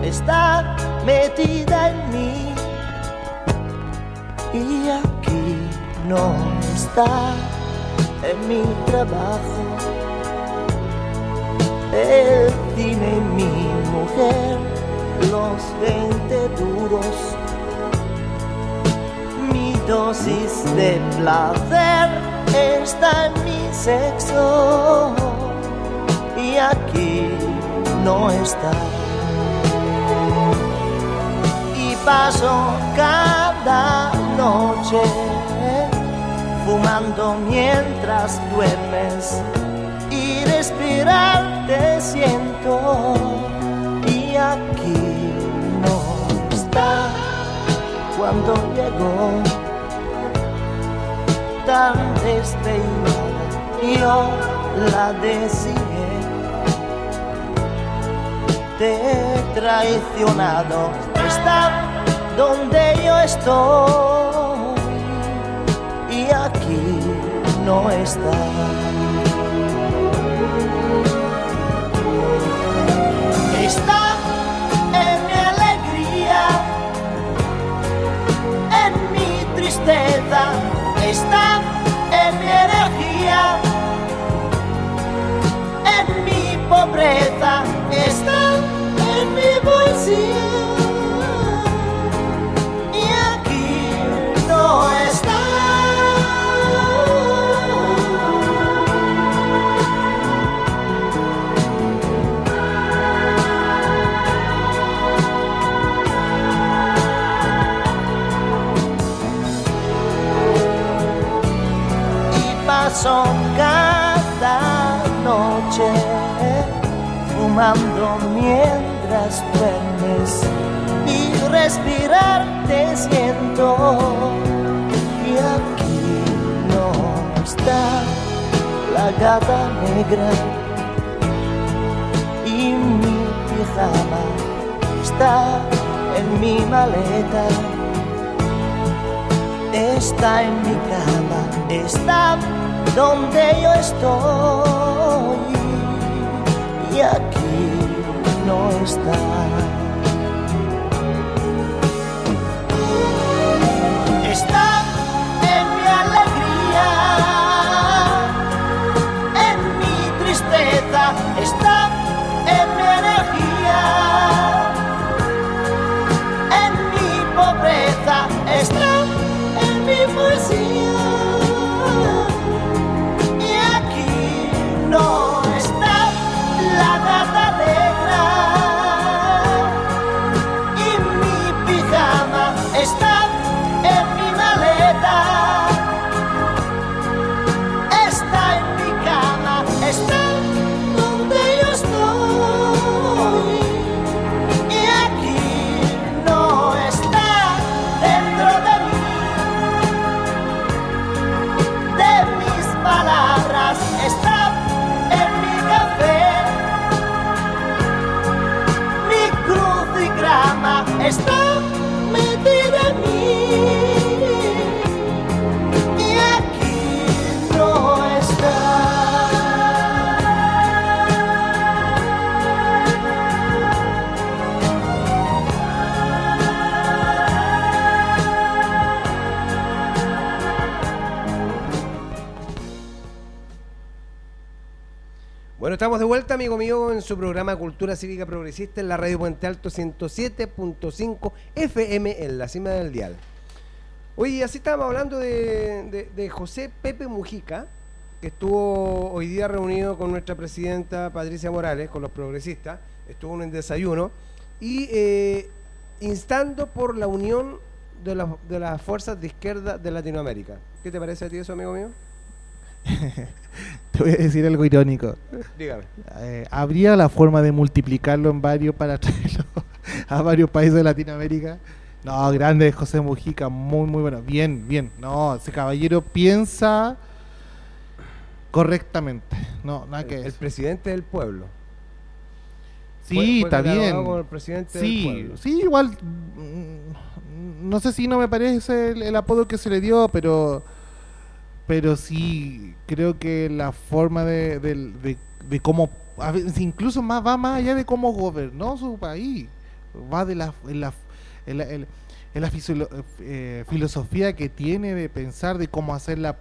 está metida en mí. Y aquí no está en mi trabajo. El cine mi mujer, los 20 duros, dosis de placer está en mi sexo. Y aquí no está. Y paso cada noche fumando mientras duermes. Y respirar te siento. Y aquí no está. Cuando llegó tan despeinada yo la deseé. Te he traicionado está donde yo estoy y aquí no está. Está en mi alegría, en mi tristeza, mientras duermes y respirarte siento. Y aquí no está la gata negra y mi pijama está en mi maleta está en mi cama, está donde yo estoy y aquí no está. Estamos de vuelta, amigo mío, en su programa Cultura Cívica Progresista en la Radio Puente Alto 107.5 FM en la cima del dial. Oye, así estábamos hablando de, José Pepe Mujica, que estuvo hoy día reunido con nuestra presidenta Patricia Morales, con los progresistas, estuvo en un desayuno, y eh, instando por la unión de, las- de las fuerzas de izquierda de Latinoamérica. ¿Qué te parece a ti eso, amigo mío? Te voy a decir algo irónico. Dígame. Eh, ¿Habría la forma de multiplicarlo en varios para traerlo a varios países de Latinoamérica? No, grande José Mujica, muy, muy bueno. Bien, bien. No, ese caballero piensa correctamente. No, nada que El, presidente del pueblo. Sí, está bien. el presidente Sí, sí, igual. mm, No sé si no me parece el, el apodo que se le dio, pero. Pero sí, creo que la forma de, de, de cómo. incluso más va más allá de cómo gobernó su país. Va de la. En la, en la, fisilo- eh, filosofía que tiene de pensar de cómo hacer la.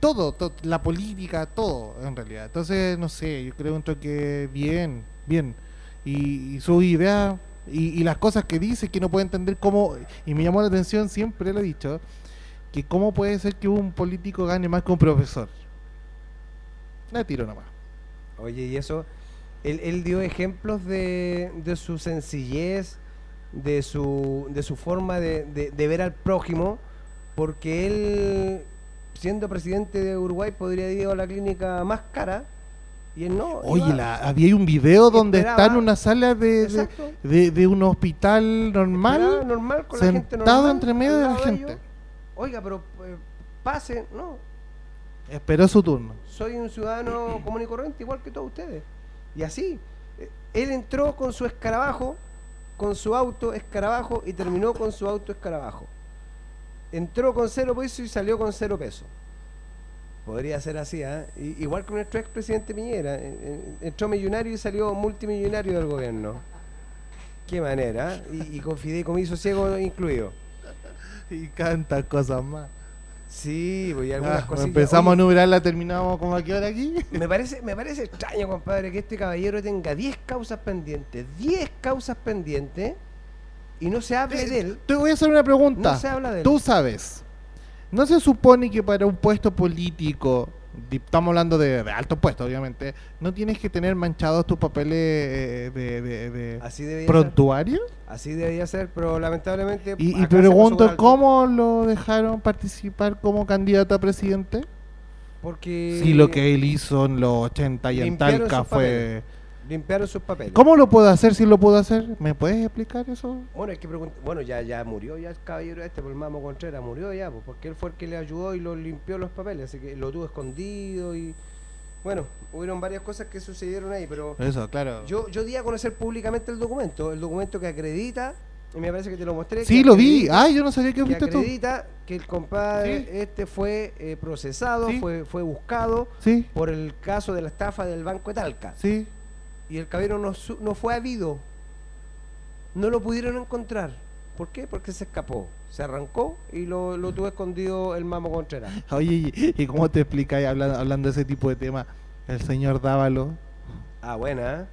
Todo, to- la política, todo, en realidad. Entonces, no sé, yo creo que bien, bien y, y su idea y, y las cosas que dice que no puede entender cómo y me llamó la atención siempre lo he dicho que cómo puede ser que un político gane más que un profesor la tiro nomás Oye, y eso, él, él dio ejemplos de, de su sencillez, de su, de su forma de, de- de ver al prójimo, porque él, siendo presidente de Uruguay, podría ido a la clínica más cara, y él no. oye la, había un video donde Esperaba- está en una sala de, de, Exacto. de- de un hospital normal normal con la gente sentado normal, entre medio de la gente. Oiga, pero eh, pase, no, esperó su turno soy un ciudadano común y corriente, igual que todos ustedes. Y así, eh, él entró con su escarabajo, con su auto escarabajo y terminó con su auto escarabajo. Entró con cero pesos y salió con cero pesos. Podría ser así, ¿ah? I- Igual que nuestro expresidente Piñera. eh, eh, Entró millonario y salió multimillonario del gobierno. Qué manera, ¿ah? y, y con fideicomiso ciego incluido. y canta cosas más Sí, pues y algunas Ah, cositas. empezamos a numerarla terminamos como aquí ahora aquí Me parece, me parece extraño, compadre, que este caballero tenga 10 causas pendientes, 10 causas pendientes, y no se hable de él. Te voy a hacer una pregunta. No se habla de él. Tú sabes, ¿no se supone que para un puesto político, estamos hablando de, de alto puesto, obviamente, no tienes que tener manchados tus papeles eh, de, de- de Así prontuario? ser. Así debería ser, pero lamentablemente. Y, y pregunto. ¿cómo lo dejaron participar como candidato a presidente? Porque Si lo que él hizo en los 80 y en Talca fue... papeles. Limpiaron sus papeles. ¿Cómo lo puedo hacer si lo puedo hacer? ¿Me puedes explicar eso? Bueno, hay que preguntar. Bueno, ya, ya murió ya el caballero este, por el Mamo Contreras, murió ya, pues, porque él fue el que le ayudó y lo limpió los papeles, así que lo tuvo escondido y. Bueno, hubieron varias cosas que sucedieron ahí, pero Eso, claro. yo, yo di a conocer públicamente el documento, el documento que acredita, y me parece que te lo mostré. sí, lo vi. Ay, yo no sabía que que fuiste tú. acredita que el compadre Sí. este fue eh, procesado, Sí. fue, fue buscado Sí, por el caso de la estafa del Banco de Talca. sí. Y el caballero no, no fue habido. No lo pudieron encontrar. ¿Por qué? Porque se escapó. Se arrancó y lo, lo tuvo escondido el Mamo Contreras. Oye, ¿y, y cómo te explicáis hablando, hablando de ese tipo de tema? El señor Dávalo. Ah, buena.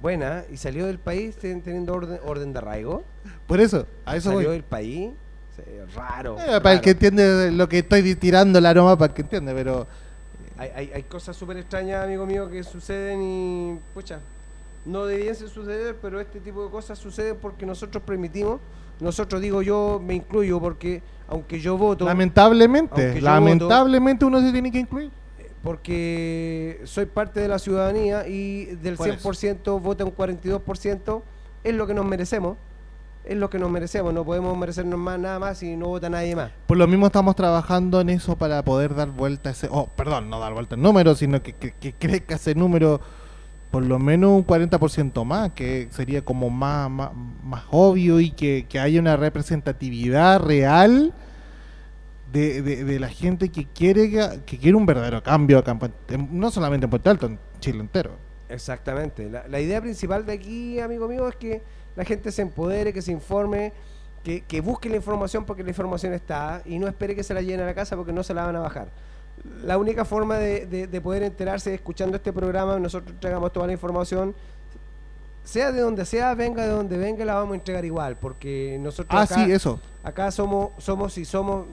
Buena. Y salió del país ten- teniendo orden, orden de arraigo. Por eso, a eso salió voy. del país. Sí, raro. Eh, para el que entiende lo que estoy tirando la aroma, para el que entiende, pero Hay, hay, hay cosas súper extrañas, amigo mío, que suceden y, pucha, no debiesen suceder, pero este tipo de cosas suceden porque nosotros permitimos, nosotros digo yo, me incluyo, porque aunque yo voto, lamentablemente, yo lamentablemente uno se tiene que incluir. porque soy parte de la ciudadanía y del Por eso. 100% vota un 42%, es lo que nos merecemos, es lo que nos merecemos, no podemos merecernos más nada más y no vota nadie más. Por lo mismo estamos trabajando en eso para poder dar vuelta a ese... Oh, perdón, no dar vuelta al número, sino que, que, que crezca ese número por lo menos un 40% más, que sería como más, más, más obvio y que, que haya una representatividad real de, de, de la gente que quiere que, quiere un verdadero cambio acá no solamente en Puente Alto, en Chile entero. Exactamente. La, la idea principal de aquí, amigo mío, es que la gente se empodere, que se informe, que, que busque la información porque la información está y no espere que se la lleven a la casa porque no se la van a bajar. La única forma de, de- de poder enterarse es escuchando este programa, nosotros entregamos toda la información, sea de donde sea, venga de donde venga, la vamos a entregar igual, porque nosotros Ah, acá, sí, eso. acá somos, somos y somos,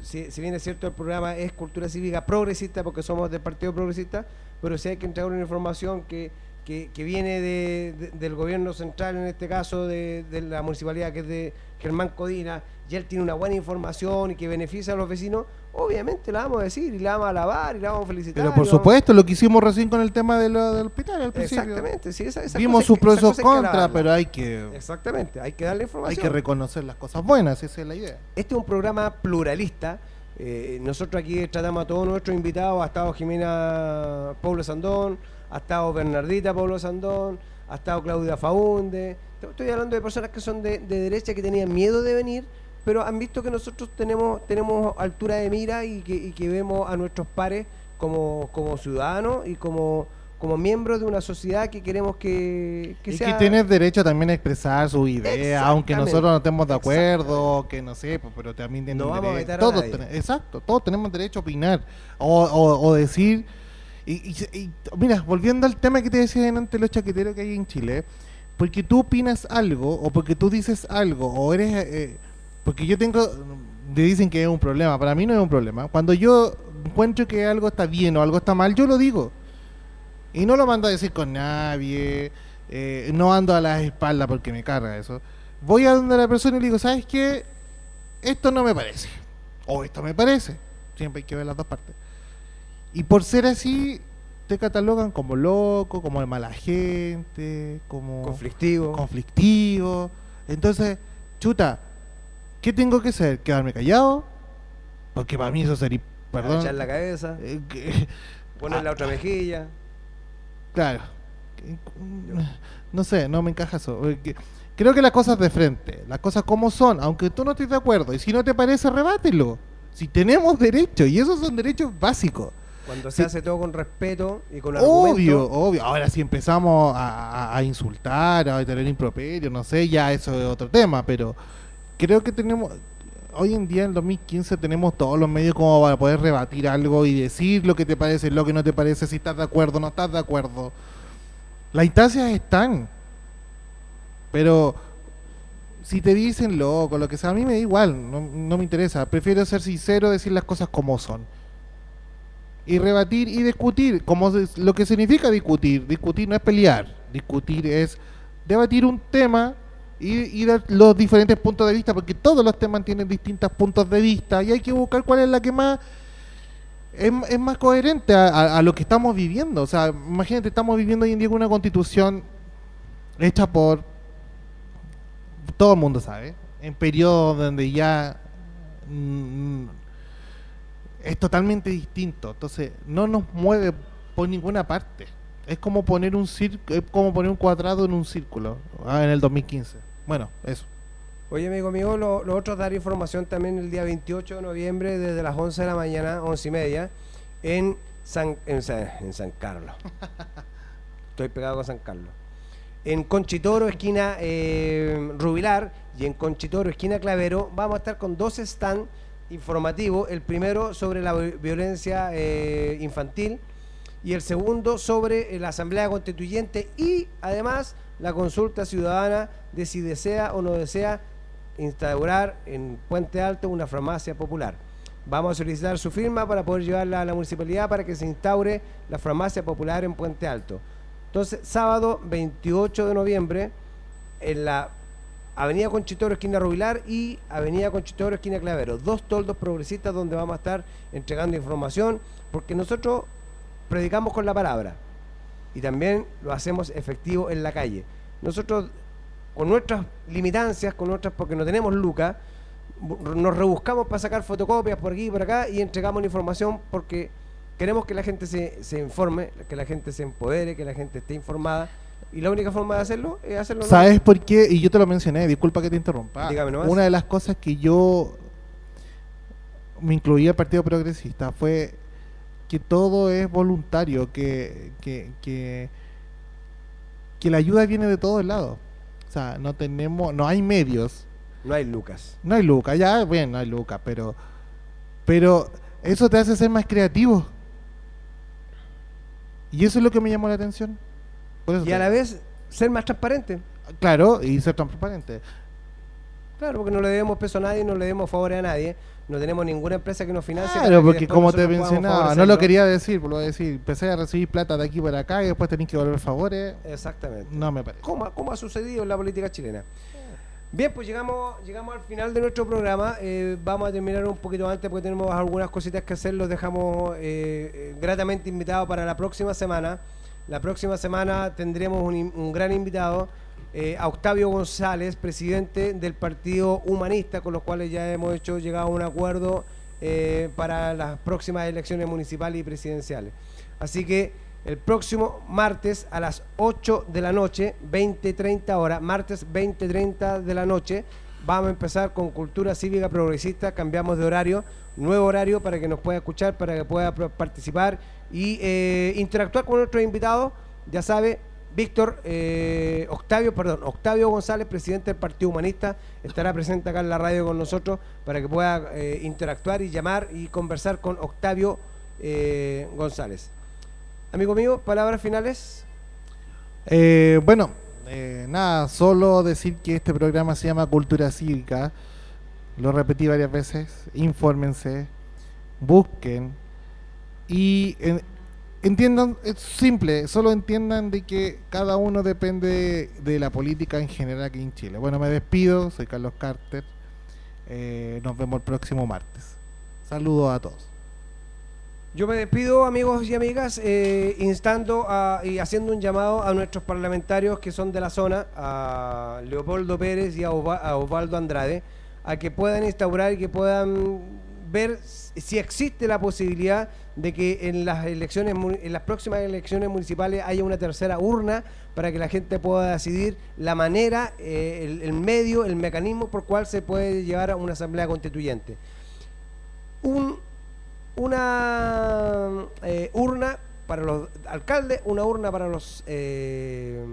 si, si bien es cierto el programa es cultura cívica progresista porque somos del Partido Progresista, pero sí hay que entregar una información que, que, que viene de, de- del gobierno central, en este caso de, de la municipalidad que es de Germán Codina, y él tiene una buena información y que beneficia a los vecinos, obviamente la vamos a decir y la vamos a alabar y la vamos a felicitar. Pero por vamos- supuesto, lo que hicimos recién con el tema del hospital al principio. Exactamente, sí, esa, esa Vimos sus hay pros y hay contras, pero hay que, Exactamente, hay que darle hay información. que reconocer las cosas buenas, esa es la idea. Este es un programa pluralista. eh, nosotros aquí tratamos a todos nuestros invitados. Ha estado Jimena Pablo Sandón, ha estado Bernardita Pablo Sandón, ha estado Claudia Faunde. Estoy hablando de personas que son de, de derecha que tenían miedo de venir, pero han visto que nosotros tenemos, tenemos altura de mira y que, y que vemos a nuestros pares como, como ciudadanos y como, como miembros de una sociedad que queremos que, que y sea... que tienes derecho también a expresar su idea, aunque nosotros no estemos de acuerdo, que no sé, pues, pero también tienen No vamos a derecho. vetar a Todos nadie. ten- exacto, todos tenemos derecho a opinar o, o- o decir. Y, y- y- mira, volviendo al tema que te decía antes, los chaqueteros que hay en Chile, porque tú opinas algo o porque tú dices algo o eres. eh, porque yo tengo. Te dicen que es un problema, para mí no es un problema. Cuando yo encuentro que algo está bien o algo está mal, yo lo digo. Y no lo mando a decir con nadie, eh, no ando a las espaldas porque me carga eso. Voy a donde la persona y le digo, ¿sabes qué? Esto no me parece. O esto me parece. Siempre hay que ver las dos partes. Y por ser así, te catalogan como loco, como de mala gente, como conflictivo. conflictivo. Entonces, chuta, ¿qué tengo que hacer? ¿Quedarme callado? Porque para mí eso sería, perdón. Echar la cabeza, eh, que- poner la otra mejilla. Claro. No sé, no me encaja eso. porque Creo que las cosas de frente, las cosas como son, aunque tú no estés de acuerdo, y si no te parece, rebátelo. Si tenemos derechos, y esos son derechos básicos. Cuando se hace todo con respeto y con Obvio, obvio. Ahora si empezamos a, a- a insultar, a tener improperio, no sé, ya eso es otro tema, pero creo que tenemos, hoy en día en 2015 tenemos todos los medios como para poder rebatir algo y decir lo que te parece, lo que no te parece, si estás de acuerdo, no estás de acuerdo. Las instancias están, pero si te dicen loco, lo que sea, a mí me da igual, no, no me interesa. Prefiero ser sincero, decir las cosas como son. Y rebatir y discutir, como lo que significa discutir. Discutir no es pelear, discutir es debatir un tema y, y dar los diferentes puntos de vista, porque todos los temas tienen distintos puntos de vista y hay que buscar cuál es la que más es, es más coherente a, lo que estamos viviendo. O sea, imagínate, estamos viviendo hoy en día una constitución hecha por todo el mundo sabe, en periodos donde ya mm, es totalmente distinto. Entonces, no nos mueve por ninguna parte. Es como poner un cir- es como poner un cuadrado en un círculo ah, en el 2015. Bueno, eso. Oye, amigo mío, lo, lo otro es dar información también el día 28 de noviembre desde las 11 de la mañana, 11 y media, en San, en, Sa- en San Carlos. Estoy pegado con San Carlos. En Conchitoro, esquina eh, Rubilar, y en Conchitoro, esquina Clavero, vamos a estar con dos stands informativos. El primero sobre la vi- violencia eh, infantil y el segundo sobre eh, la Asamblea Constituyente y además la consulta ciudadana de si desea o no desea instaurar en Puente Alto una farmacia popular. Vamos a solicitar su firma para poder llevarla a la municipalidad para que se instaure la farmacia popular en Puente Alto. Entonces, sábado 28 de noviembre, en la Avenida Conchitoro, esquina Rubilar, y Avenida Conchitoro, esquina Clavero. Dos toldos progresistas donde vamos a estar entregando información, porque nosotros predicamos con la palabra y también lo hacemos efectivo en la calle. Nosotros, con nuestras limitancias, con nuestras, porque no tenemos lucas, nos rebuscamos para sacar fotocopias por aquí y por acá y entregamos la información porque queremos que la gente se informe, que la gente se empodere, que la gente esté informada. Y la única forma de hacerlo es hacerlo. ¿no? ¿Sabes por qué? Y yo te lo mencioné, disculpa que te interrumpa. Dígame nomás. Una de las cosas que yo me incluía al Partido Progresista fue que todo es voluntario, que, que, que, que la ayuda viene de todos lados. O sea, no tenemos, no hay medios, No hay lucas. no hay Luca, ya, bien, no hay Luca, pero, pero eso te hace ser más creativo. Y eso es lo que me llamó la atención. Por Y a la vez ser más transparente. Claro, y ser transparente. Claro, porque no le debemos peso a nadie, no le debemos favores a nadie. No tenemos ninguna empresa que nos financie. Claro, que porque como te mencionaba, no lo quería decir, pero lo voy a decir, empecé a recibir plata de aquí para acá y después tenéis que volver favores, Exactamente. no me parece. como, como ha sucedido en la política chilena. Bien, pues llegamos, llegamos al final de nuestro programa. Eh, vamos a terminar un poquito antes porque tenemos algunas cositas que hacer. Los dejamos eh, eh, gratamente invitados para la próxima semana. La próxima semana tendremos un, gran invitado, eh, a Octavio González, presidente del Partido Humanista, con los cuales ya hemos hecho llegado a un acuerdo eh, para las próximas elecciones municipales y presidenciales. Así que el próximo martes a las 8 de la noche, 20-30 horas, martes 20-30 de la noche, vamos a empezar con Cultura Cívica Progresista, cambiamos de horario, nuevo horario para que nos pueda escuchar, para que pueda participar y eh, interactuar con nuestros invitados, ya sabe, Víctor, eh, Octavio, perdón, Octavio González, presidente del Partido Humanista, estará presente acá en la radio con nosotros para que pueda eh, interactuar y llamar y conversar con Octavio González. Amigo mío, palabras finales. Bueno, nada, solo decir que este programa se llama Cultura Cívica, lo repetí varias veces, infórmense, busquen y en- entiendan, es simple, solo entiendan de que cada uno depende de la política en general aquí en Chile. Bueno, me despido, soy Carlos Carter, eh, nos vemos el próximo martes. Saludos a todos. Yo me despido, amigos y amigas, eh, instando a- y haciendo un llamado a nuestros parlamentarios que son de la zona, a Leopoldo Pérez y a Osvaldo Andrade, a que puedan instaurar y que puedan ver si existe la posibilidad de que en las elecciones en las próximas elecciones municipales haya una tercera urna para que la gente pueda decidir la manera, eh, el, el medio, el mecanismo por cual se puede llevar a una asamblea constituyente. Un, una eh, urna para los alcaldes, una urna para los eh,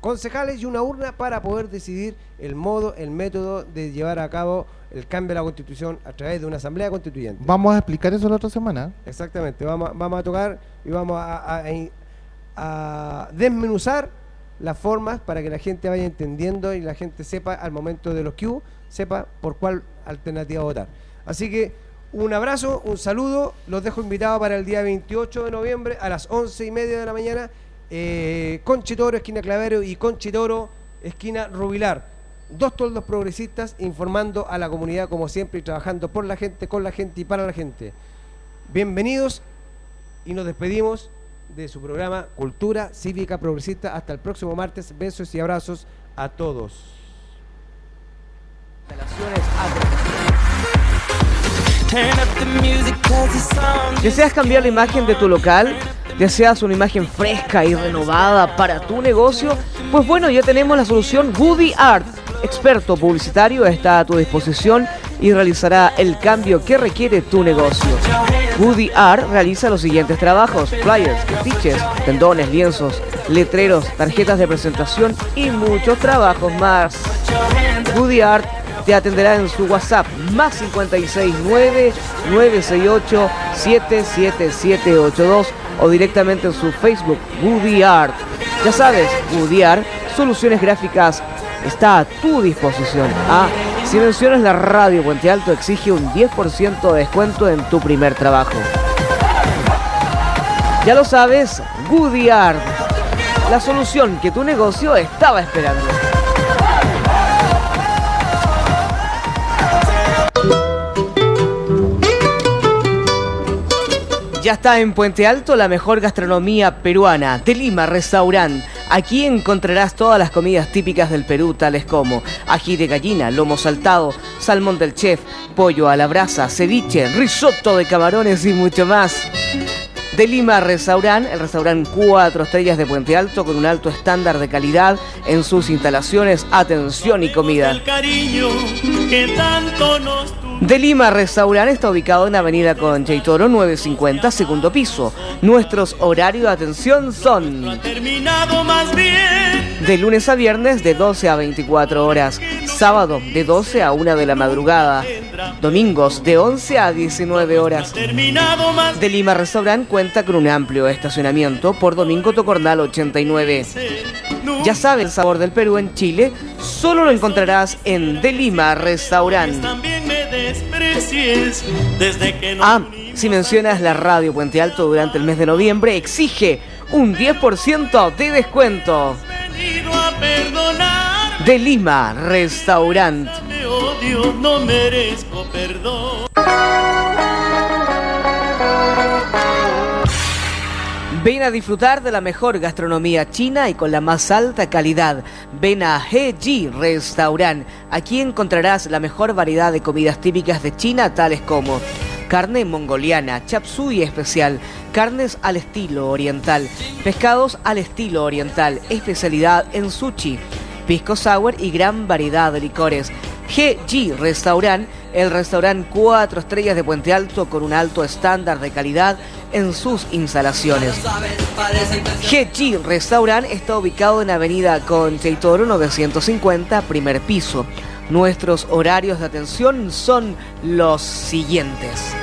concejales y una urna para poder decidir el modo, el método de llevar a cabo el cambio de la constitución a través de una asamblea constituyente. Vamos a explicar eso la otra semana. Exactamente, vamos, a- vamos a tocar y vamos a, a- a- a desmenuzar las formas para que la gente vaya entendiendo y la gente sepa al momento de los Q, sepa por cuál alternativa votar. Así que un abrazo, un saludo, los dejo invitados para el día 28 de noviembre a las 11 y media de la mañana, eh, Conchitoro, esquina Clavero y Conchitoro, esquina Rubilar. Dos toldos progresistas informando a la comunidad como siempre y trabajando por la gente, con la gente y para la gente. bienvenidos y nos despedimos de su programa Cultura Cívica Progresista. Hasta el próximo martes. Besos y abrazos a todos. ¿Deseas cambiar la imagen de tu local? ¿Deseas una imagen fresca y renovada para tu negocio? Pues bueno, ya tenemos la solución Goody Art. Experto publicitario está a tu disposición y realizará el cambio que requiere tu negocio. Goody Art realiza los siguientes trabajos: flyers, afiches, tendones, lienzos, letreros, tarjetas de presentación y muchos trabajos más. Goody Art te atenderá en su WhatsApp más 569 968 77782 o directamente en su Facebook Woody Art. Ya sabes, Woody Art, soluciones gráficas está a tu disposición. Ah, si mencionas la radio Puente Alto exige un 10% de descuento en tu primer trabajo. Ya lo sabes, Woody Art, la solución que tu negocio estaba esperando. Ya está en Puente Alto la mejor gastronomía peruana, de Lima Restaurant. Aquí encontrarás todas las comidas típicas del Perú, tales como ají de gallina, lomo saltado, salmón del chef, pollo a la brasa, ceviche, risotto de camarones y mucho más. De Lima Restaurant, el restaurante 4 estrellas de Puente Alto con un alto estándar de calidad en sus instalaciones, atención y comida. El cariño que tanto nos. De Lima Restaurant está ubicado en Avenida Concha y Toro 950, segundo piso. Nuestros horarios de atención son de lunes a viernes de 12 a 24 horas, sábado de 12 a 1 de la madrugada, domingos de 11 a 19 horas. De Lima Restaurant cuenta con un amplio estacionamiento por Domingo Tocornal 89. Ya sabes el sabor del Perú en Chile, solo lo encontrarás en De Lima Restaurant. Desprecies desde que Ah, si mencionas la radio Puente Alto durante el mes de noviembre, exige un 10% de descuento. De Lima Restaurant. Me odio, no merezco perdón. Ven a disfrutar de la mejor gastronomía china y con la más alta calidad. Ven a Heji Restaurant. Aquí encontrarás la mejor variedad de comidas típicas de China, tales como carne mongoliana, chapsui especial, carnes al estilo oriental, pescados al estilo oriental, especialidad en sushi, pisco sour y gran variedad de licores. GG Restaurant, el restaurante 4 estrellas de Puente Alto con un alto estándar de calidad en sus instalaciones. GG Restaurant está ubicado en Avenida Concha y Toro 950, primer piso. Nuestros horarios de atención son los siguientes.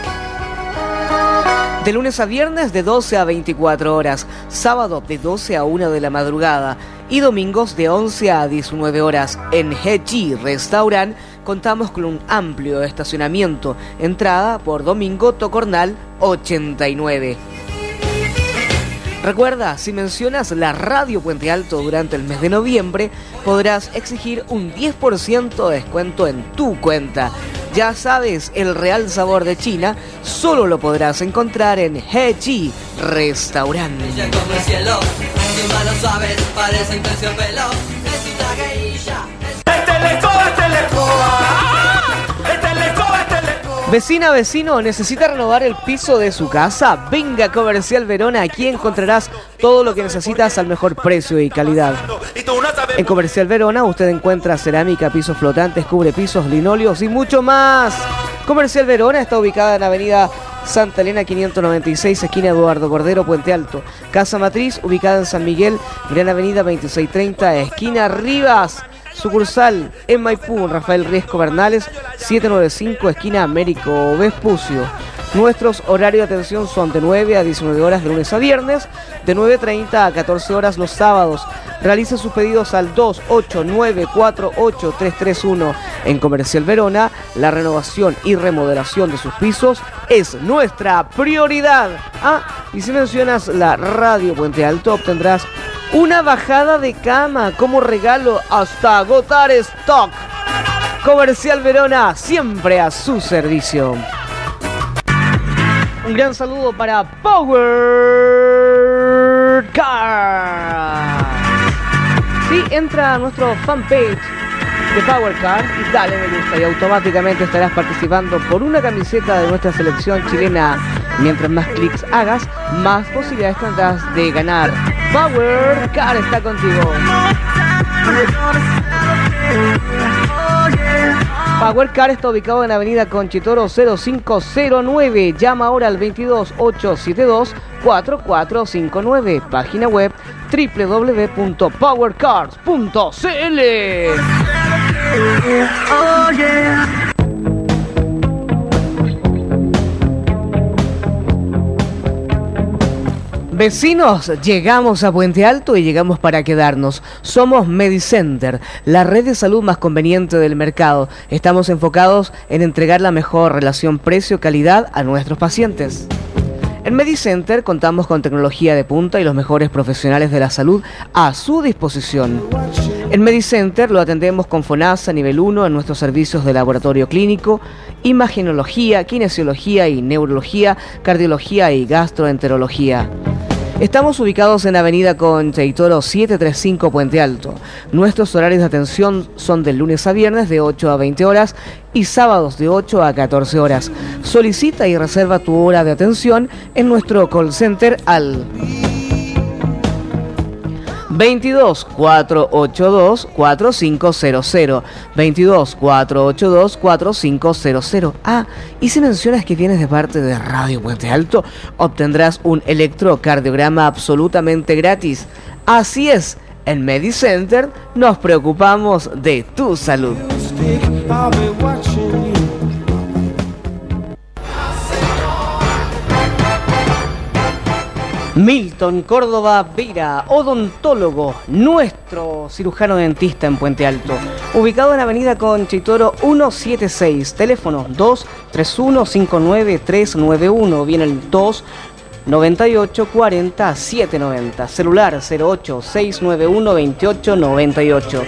De lunes a viernes de 12 a 24 horas, sábado de 12 a 1 de la madrugada y domingos de 11 a 19 horas. En GG Restaurant contamos con un amplio estacionamiento, entrada por Domingo Tocornal 89. Recuerda, si mencionas la radio Puente Alto durante el mes de noviembre, podrás exigir un 10% de descuento en tu cuenta. Ya sabes, el real sabor de China solo lo podrás encontrar en Hechi Restaurant. Vecina, vecino, ¿necesita renovar el piso de su casa? Venga a Comercial Verona, aquí encontrarás todo lo que necesitas al mejor precio y calidad. En Comercial Verona usted encuentra cerámica, pisos flotantes, cubre pisos, linóleos y mucho más. Comercial Verona está ubicada en Avenida Santa Elena 596, esquina Eduardo Cordero, Puente Alto. Casa Matriz, ubicada en San Miguel, Gran Avenida 2630, esquina Rivas. Sucursal en Maipú, Rafael Riesco Bernales, 795, esquina Américo Vespucio. Nuestros horarios de atención son de 9 a 19 horas de lunes a viernes, de 9.30 a 14 horas los sábados. Realice sus pedidos al 289483331 en Comercial Verona. La renovación y remodelación de sus pisos es nuestra prioridad. Ah, y si mencionas la radio Puente Alto, obtendrás una bajada de cama como regalo hasta agotar stock. Comercial Verona, siempre a su servicio. Un gran saludo para Power Car. Sí, entra a nuestro fanpage de Power Car y dale me gusta y automáticamente estarás participando por una camiseta de nuestra selección chilena. Mientras más clics hagas, más posibilidades tendrás de ganar. Power Car está contigo. Power Car está ubicado en Avenida Conchitoro 0509. Llama ahora al 22872 4459. Página web www.powercars.cl. Vecinos, llegamos a Puente Alto y llegamos para quedarnos. Somos Medicenter, la red de salud más conveniente del mercado. Estamos enfocados en entregar la mejor relación precio-calidad a nuestros pacientes. En Medicenter contamos con tecnología de punta y los mejores profesionales de la salud a su disposición. En Medicenter lo atendemos con FONASA nivel 1 en nuestros servicios de laboratorio clínico, imagenología, kinesiología y neurología, cardiología y gastroenterología. Estamos ubicados en Avenida Concheitoro 735 Puente Alto. Nuestros horarios de atención son de lunes a viernes de 8 a 20 horas y sábados de 8 a 14 horas. Solicita y reserva tu hora de atención en nuestro call center al 22 482 4500 22 482 4500 Ah, y si mencionas que vienes de parte de Radio Puente Alto, obtendrás un electrocardiograma absolutamente gratis. Así es, en Medicenter nos preocupamos de tu salud. Milton Córdoba Vera, odontólogo, nuestro cirujano dentista en Puente Alto, ubicado en Avenida Conchitoro 176, teléfono 231-59391, viene el 2 98 40 790, celular 08 691 28 98.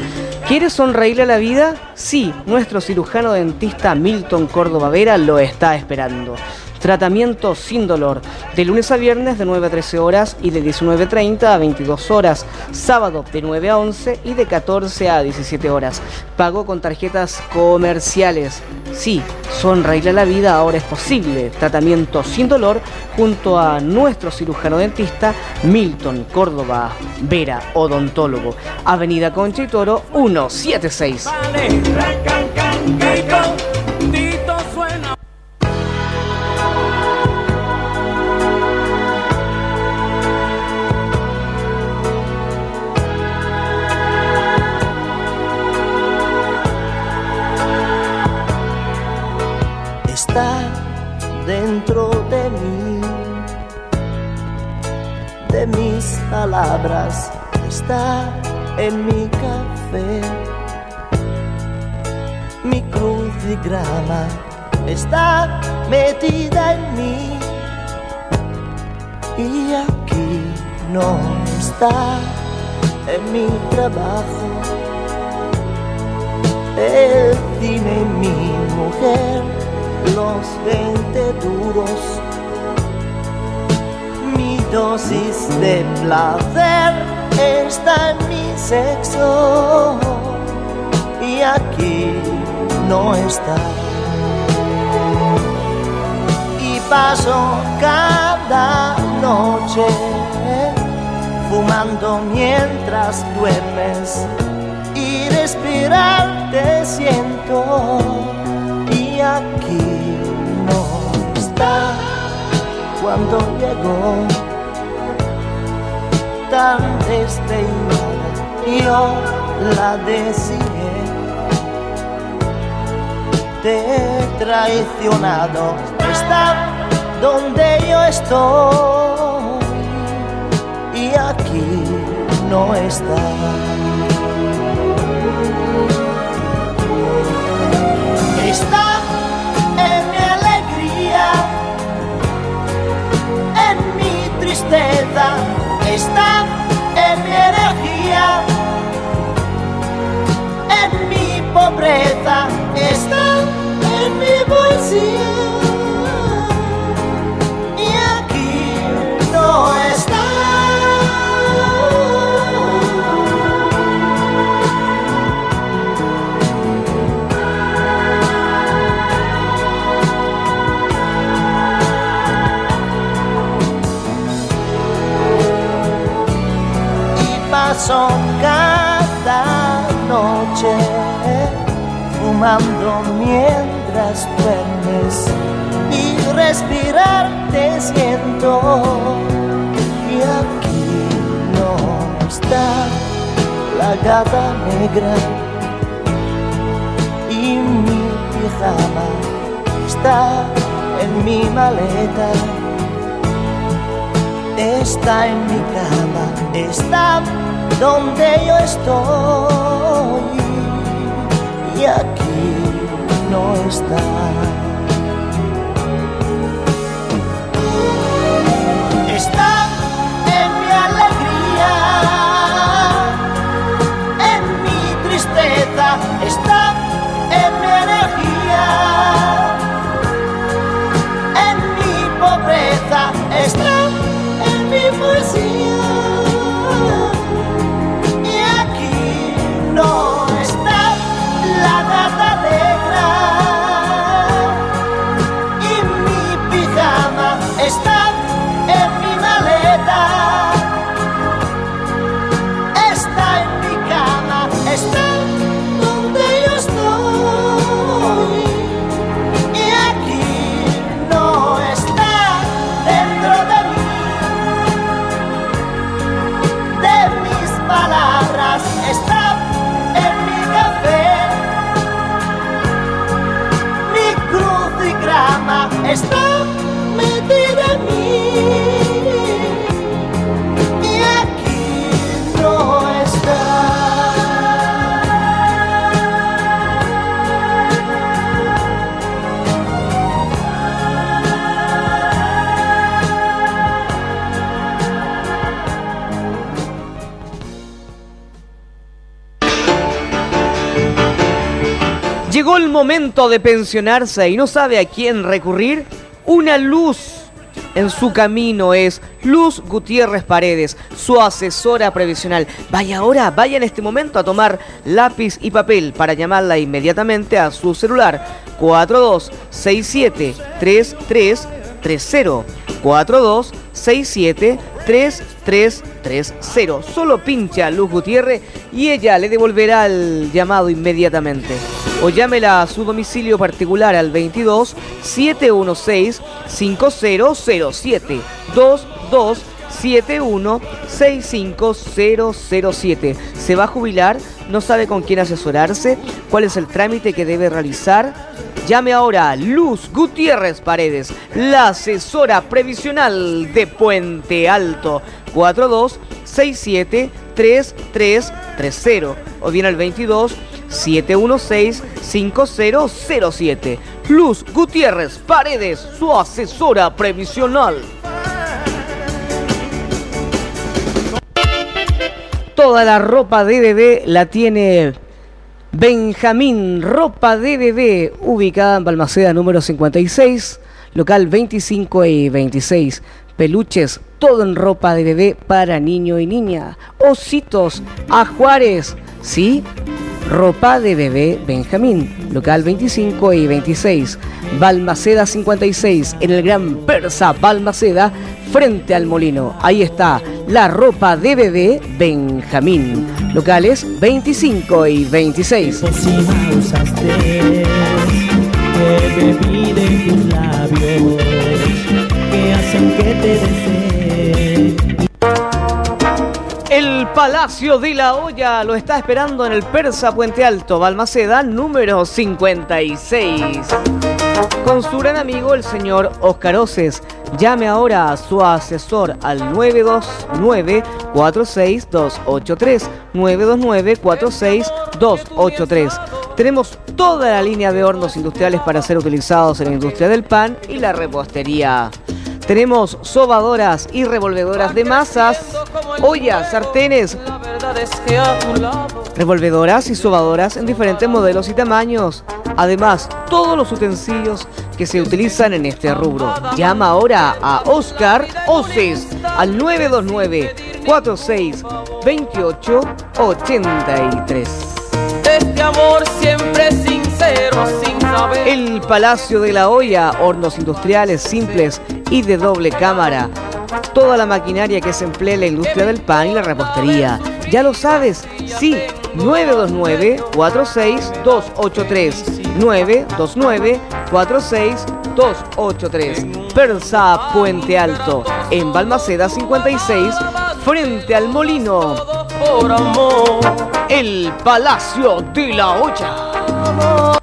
¿Quieres sonreírle a la vida? Sí, nuestro cirujano dentista Milton Córdoba Vera lo está esperando. Tratamiento sin dolor, de lunes a viernes de 9 a 13 horas y de 19.30 a 22 horas, sábado de 9 a 11 y de 14 a 17 horas. Pago con tarjetas comerciales. Sí, sonreírle la vida ahora es posible. Tratamiento sin dolor junto a nuestro cirujano dentista Milton Córdoba Vera, odontólogo. Avenida Concha y Toro 176. Vale, palabras, está en mi café, mi crucigrama está metida en mí y aquí no está en mi trabajo. El cine mi mujer los 20 duros. Dosis de placer está en mi sexo. Y aquí no está. Y paso cada noche fumando mientras duermes. Y respirar te siento. Y aquí no está. Cuando llegó tan despeinada yo la deseé te he traicionado. Está donde yo estoy. Y aquí no está. Está en mi alegría, en mi tristeza, está fumando mientras duermes y respirar te siento. Y aquí no está la gata negra y mi pijama está en mi maleta. Está en mi cama, está donde yo estoy de pensionarse y no sabe a quién recurrir. Una luz en su camino es Luz Gutiérrez Paredes, su asesora previsional. Vaya ahora, vaya en este momento a tomar lápiz y papel para llamarla inmediatamente a su celular 4267 3330 4267 3330. Solo pincha Luz Gutiérrez y ella le devolverá el llamado inmediatamente. O llámela a su domicilio particular al 22 716 5007 22 71 65007. Se va a jubilar, no sabe con quién asesorarse, cuál es el trámite que debe realizar. Llame ahora a Luz Gutiérrez Paredes, la asesora previsional de Puente Alto. 4267 3330 o bien al 22 716 5007. Luz Gutiérrez Paredes, su asesora previsional. Toda la ropa de bebé la tiene Benjamín Ropa de Bebé, ubicada en Balmaceda número 56, local 25 y 26. Peluches, todo en ropa de bebé para niño y niña. Ositos, ajuares, ¿sí? Ropa de bebé Benjamín, local 25 y 26. Balmaceda 56, en el Gran Persa Balmaceda, frente al molino. Ahí está la ropa de bebé Benjamín, locales 25 y 26. El Palacio de la Olla lo está esperando en el Persa Puente Alto, Balmaceda número 56. Con su gran amigo el señor Oscar Oces. Llame ahora a su asesor al 929-46283. 929-46283. Tenemos toda la línea de hornos industriales para ser utilizados en la industria del pan y la repostería. Tenemos sobadoras y revolvedoras de masas, ollas, sartenes, revolvedoras y sobadoras en diferentes modelos y tamaños. Además, todos los utensilios que se utilizan en este rubro. Llama ahora a Oscar Oces al 929 46 28 83. Este amor siempre sincero sin saber El Palacio de la Olla, hornos industriales simples y de doble cámara. Toda la maquinaria que se emplea en la industria del pan y la repostería. Ya lo sabes, sí, 929-46283. 929-46283. Persa Puente Alto, en Balmaceda 56, frente al molino. El Palacio de la Olla.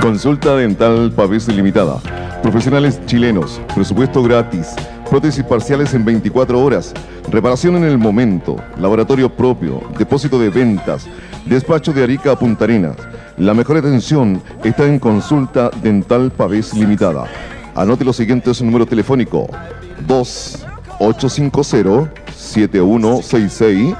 Consulta Dental Pavés Limitada. Profesionales chilenos. Presupuesto gratis. Prótesis parciales en 24 horas. Reparación en el momento. Laboratorio propio. Depósito de ventas. Despacho de Arica a Punta Arenas. La mejor atención está en Consulta Dental Pavés Limitada. Anote los siguientes números telefónicos. 2 850 7166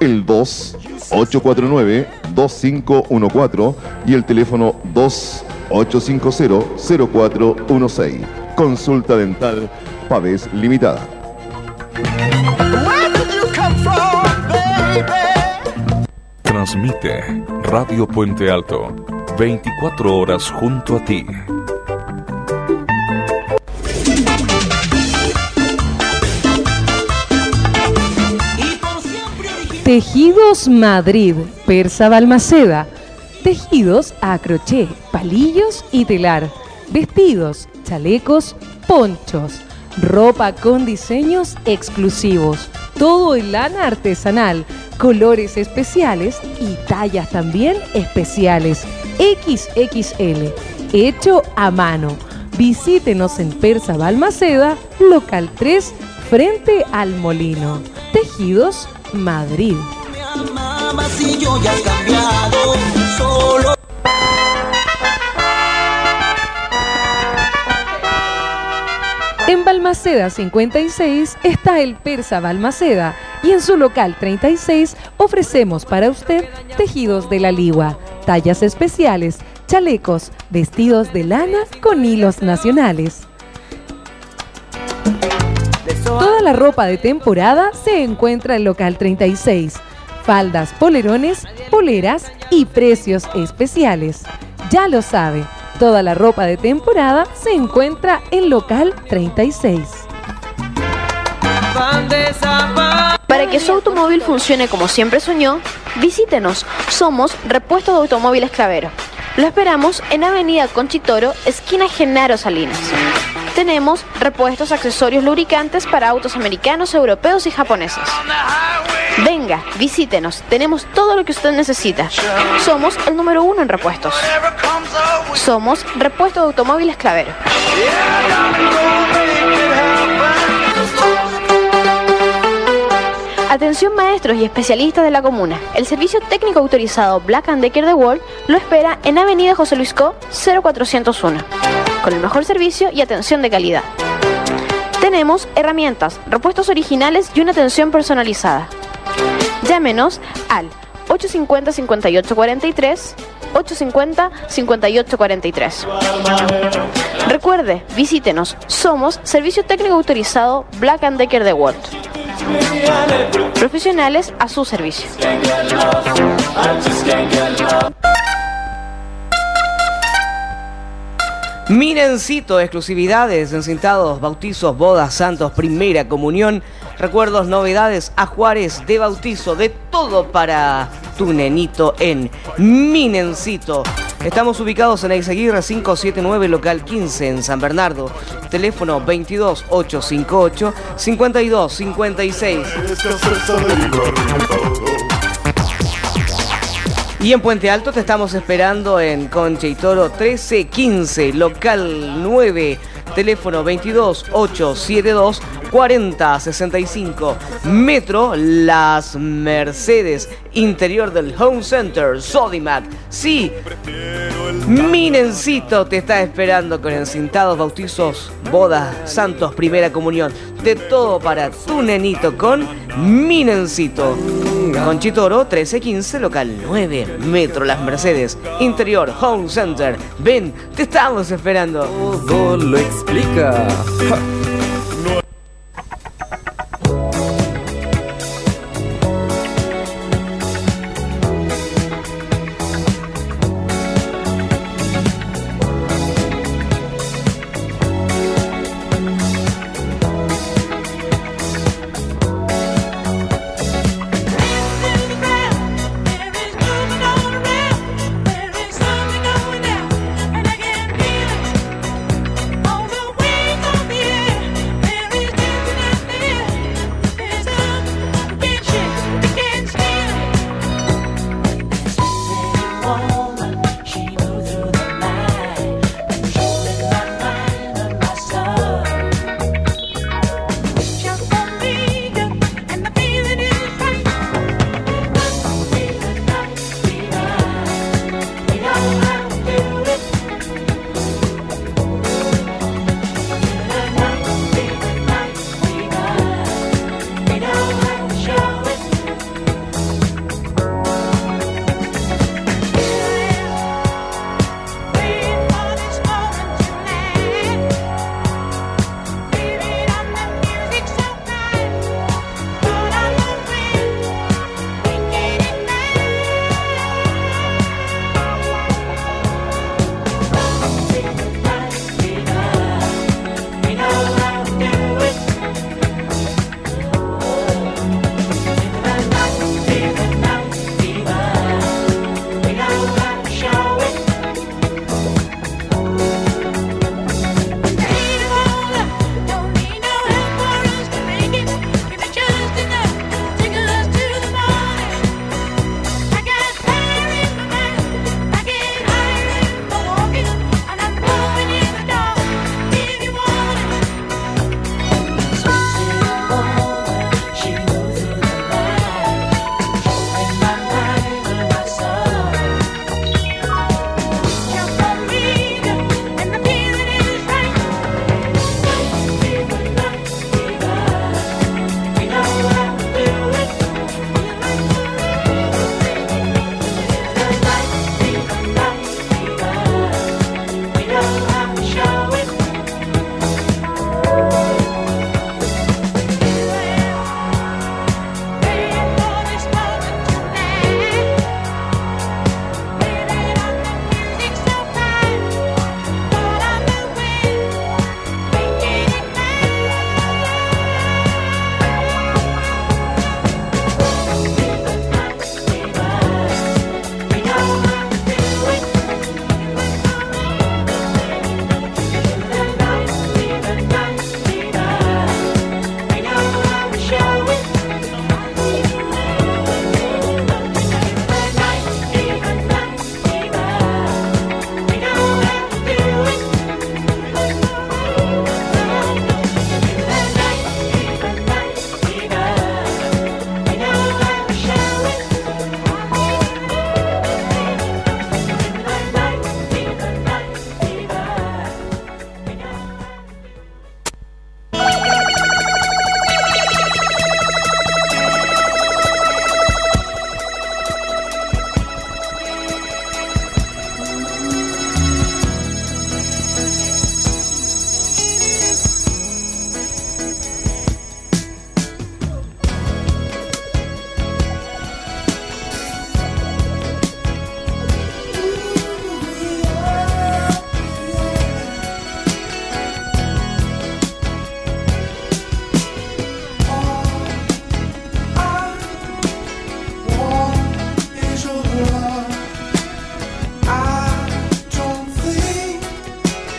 el 2 849 2514 y el teléfono 2 850 0416. Consulta dental Pavés Limitada. Transmite Radio Puente Alto, 24 horas junto a ti. Tejidos Madrid, Persa Balmaceda. Tejidos a crochet, palillos y telar. Vestidos, chalecos, ponchos. Ropa con diseños exclusivos. Todo en lana artesanal, colores especiales y tallas también especiales. XXL. Hecho a mano. Visítenos en Persa Balmaceda, local 3, frente al molino. Tejidos Madrid. Mamá, si yo ya he cambiado, En Balmaceda 56 está el Persa Balmaceda y en su local 36 ofrecemos para usted tejidos de la ligua, tallas especiales, chalecos, vestidos de lana con hilos nacionales. Toda la ropa de temporada se encuentra en local 36. Faldas, polerones, poleras y precios especiales. Ya lo sabe, toda la ropa de temporada se encuentra en local 36. Para que su automóvil funcione como siempre soñó, visítenos. Somos Repuesto de Automóviles Clavero. Lo esperamos en Avenida Conchitoro, esquina Genaro Salinas. Tenemos repuestos, accesorios, lubricantes para autos americanos, europeos y japoneses. Venga, visítenos. Tenemos todo lo que usted necesita. Somos el número uno en repuestos. Somos Repuesto de Automóviles Clavero. Atención maestros y especialistas de la comuna. El servicio técnico autorizado Black Decker de World lo espera en Avenida José Luis Co 0401, con el mejor servicio y atención de calidad. Tenemos herramientas, repuestos originales y una atención personalizada. Llámenos al 850 5843 850 5843. Recuerde, visítenos. Somos Servicio Técnico Autorizado Black Decker de World. Profesionales a su servicio. Minencito, exclusividades, encintados, bautizos, bodas, santos, primera comunión, recuerdos, novedades, ajuares de bautizo, de todo para tu nenito en Minencito. Estamos ubicados en Exaguirre 579, local 15, en San Bernardo. Teléfono 22858 5256. Y en Puente Alto te estamos esperando en Concha y Toro 1315, local 9, teléfono 22872 4065, metro Las Mercedes, interior del Home Center, Sodimac. Sí, Minencito te está esperando con encintados, bautizos, bodas, santos, primera comunión, de todo para tu nenito con Minencito. Conchitoro 1315, local 9, Metro Las Mercedes, interior Home Center. Ven, te estamos esperando. Todo lo explica.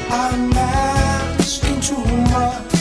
I match into much.